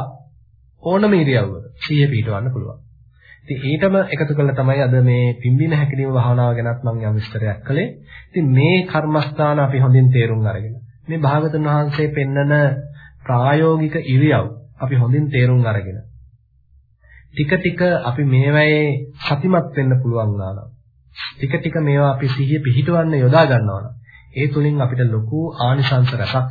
ඕනම ඉරියව්වක සිහිය පිටවන්න පුළුවන්. ඉතින් ඊටම එකතු කරලා තමයි අද මේ පිම්බීම හැකිලිම භාවනාව ගැනත් මම යම් විස්තරයක් කළේ. ඉතින් මේ කර්මස්ථාන අපි හොඳින් තේරුම් අරගෙන මේ භාගතුන් වහන්සේ පෙන්නන ප්‍රායෝගික ඉරියව් අපි හොඳින් තේරුම් අරගෙන ටික ටික අපි මේවයේ සතිමත් වෙන්න පුළුවන් නානම් ටික ටික මේවා අපි සිහිය පිහිටවන්න යොදා ගන්නවා නම් ඒ තුලින් අපිට ලොකු ආනිසංස රසක්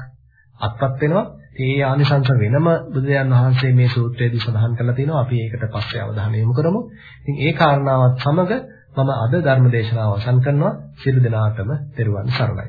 අත්පත් වෙනවා. ඒ ආනිසංස වෙනම බුදුරජාන් වහන්සේ මේ සූත්‍රයේදී සඳහන් කරලා තිනවා අපි ඒකට පස්සේ අවධානය යොමු කරමු. ඉතින් ඒ කාරණාවත් සමග මම අද ධර්ම දේශනාව අවසන් කරනවා. සියලු දෙනාටම තෙරුවන් සරණයි.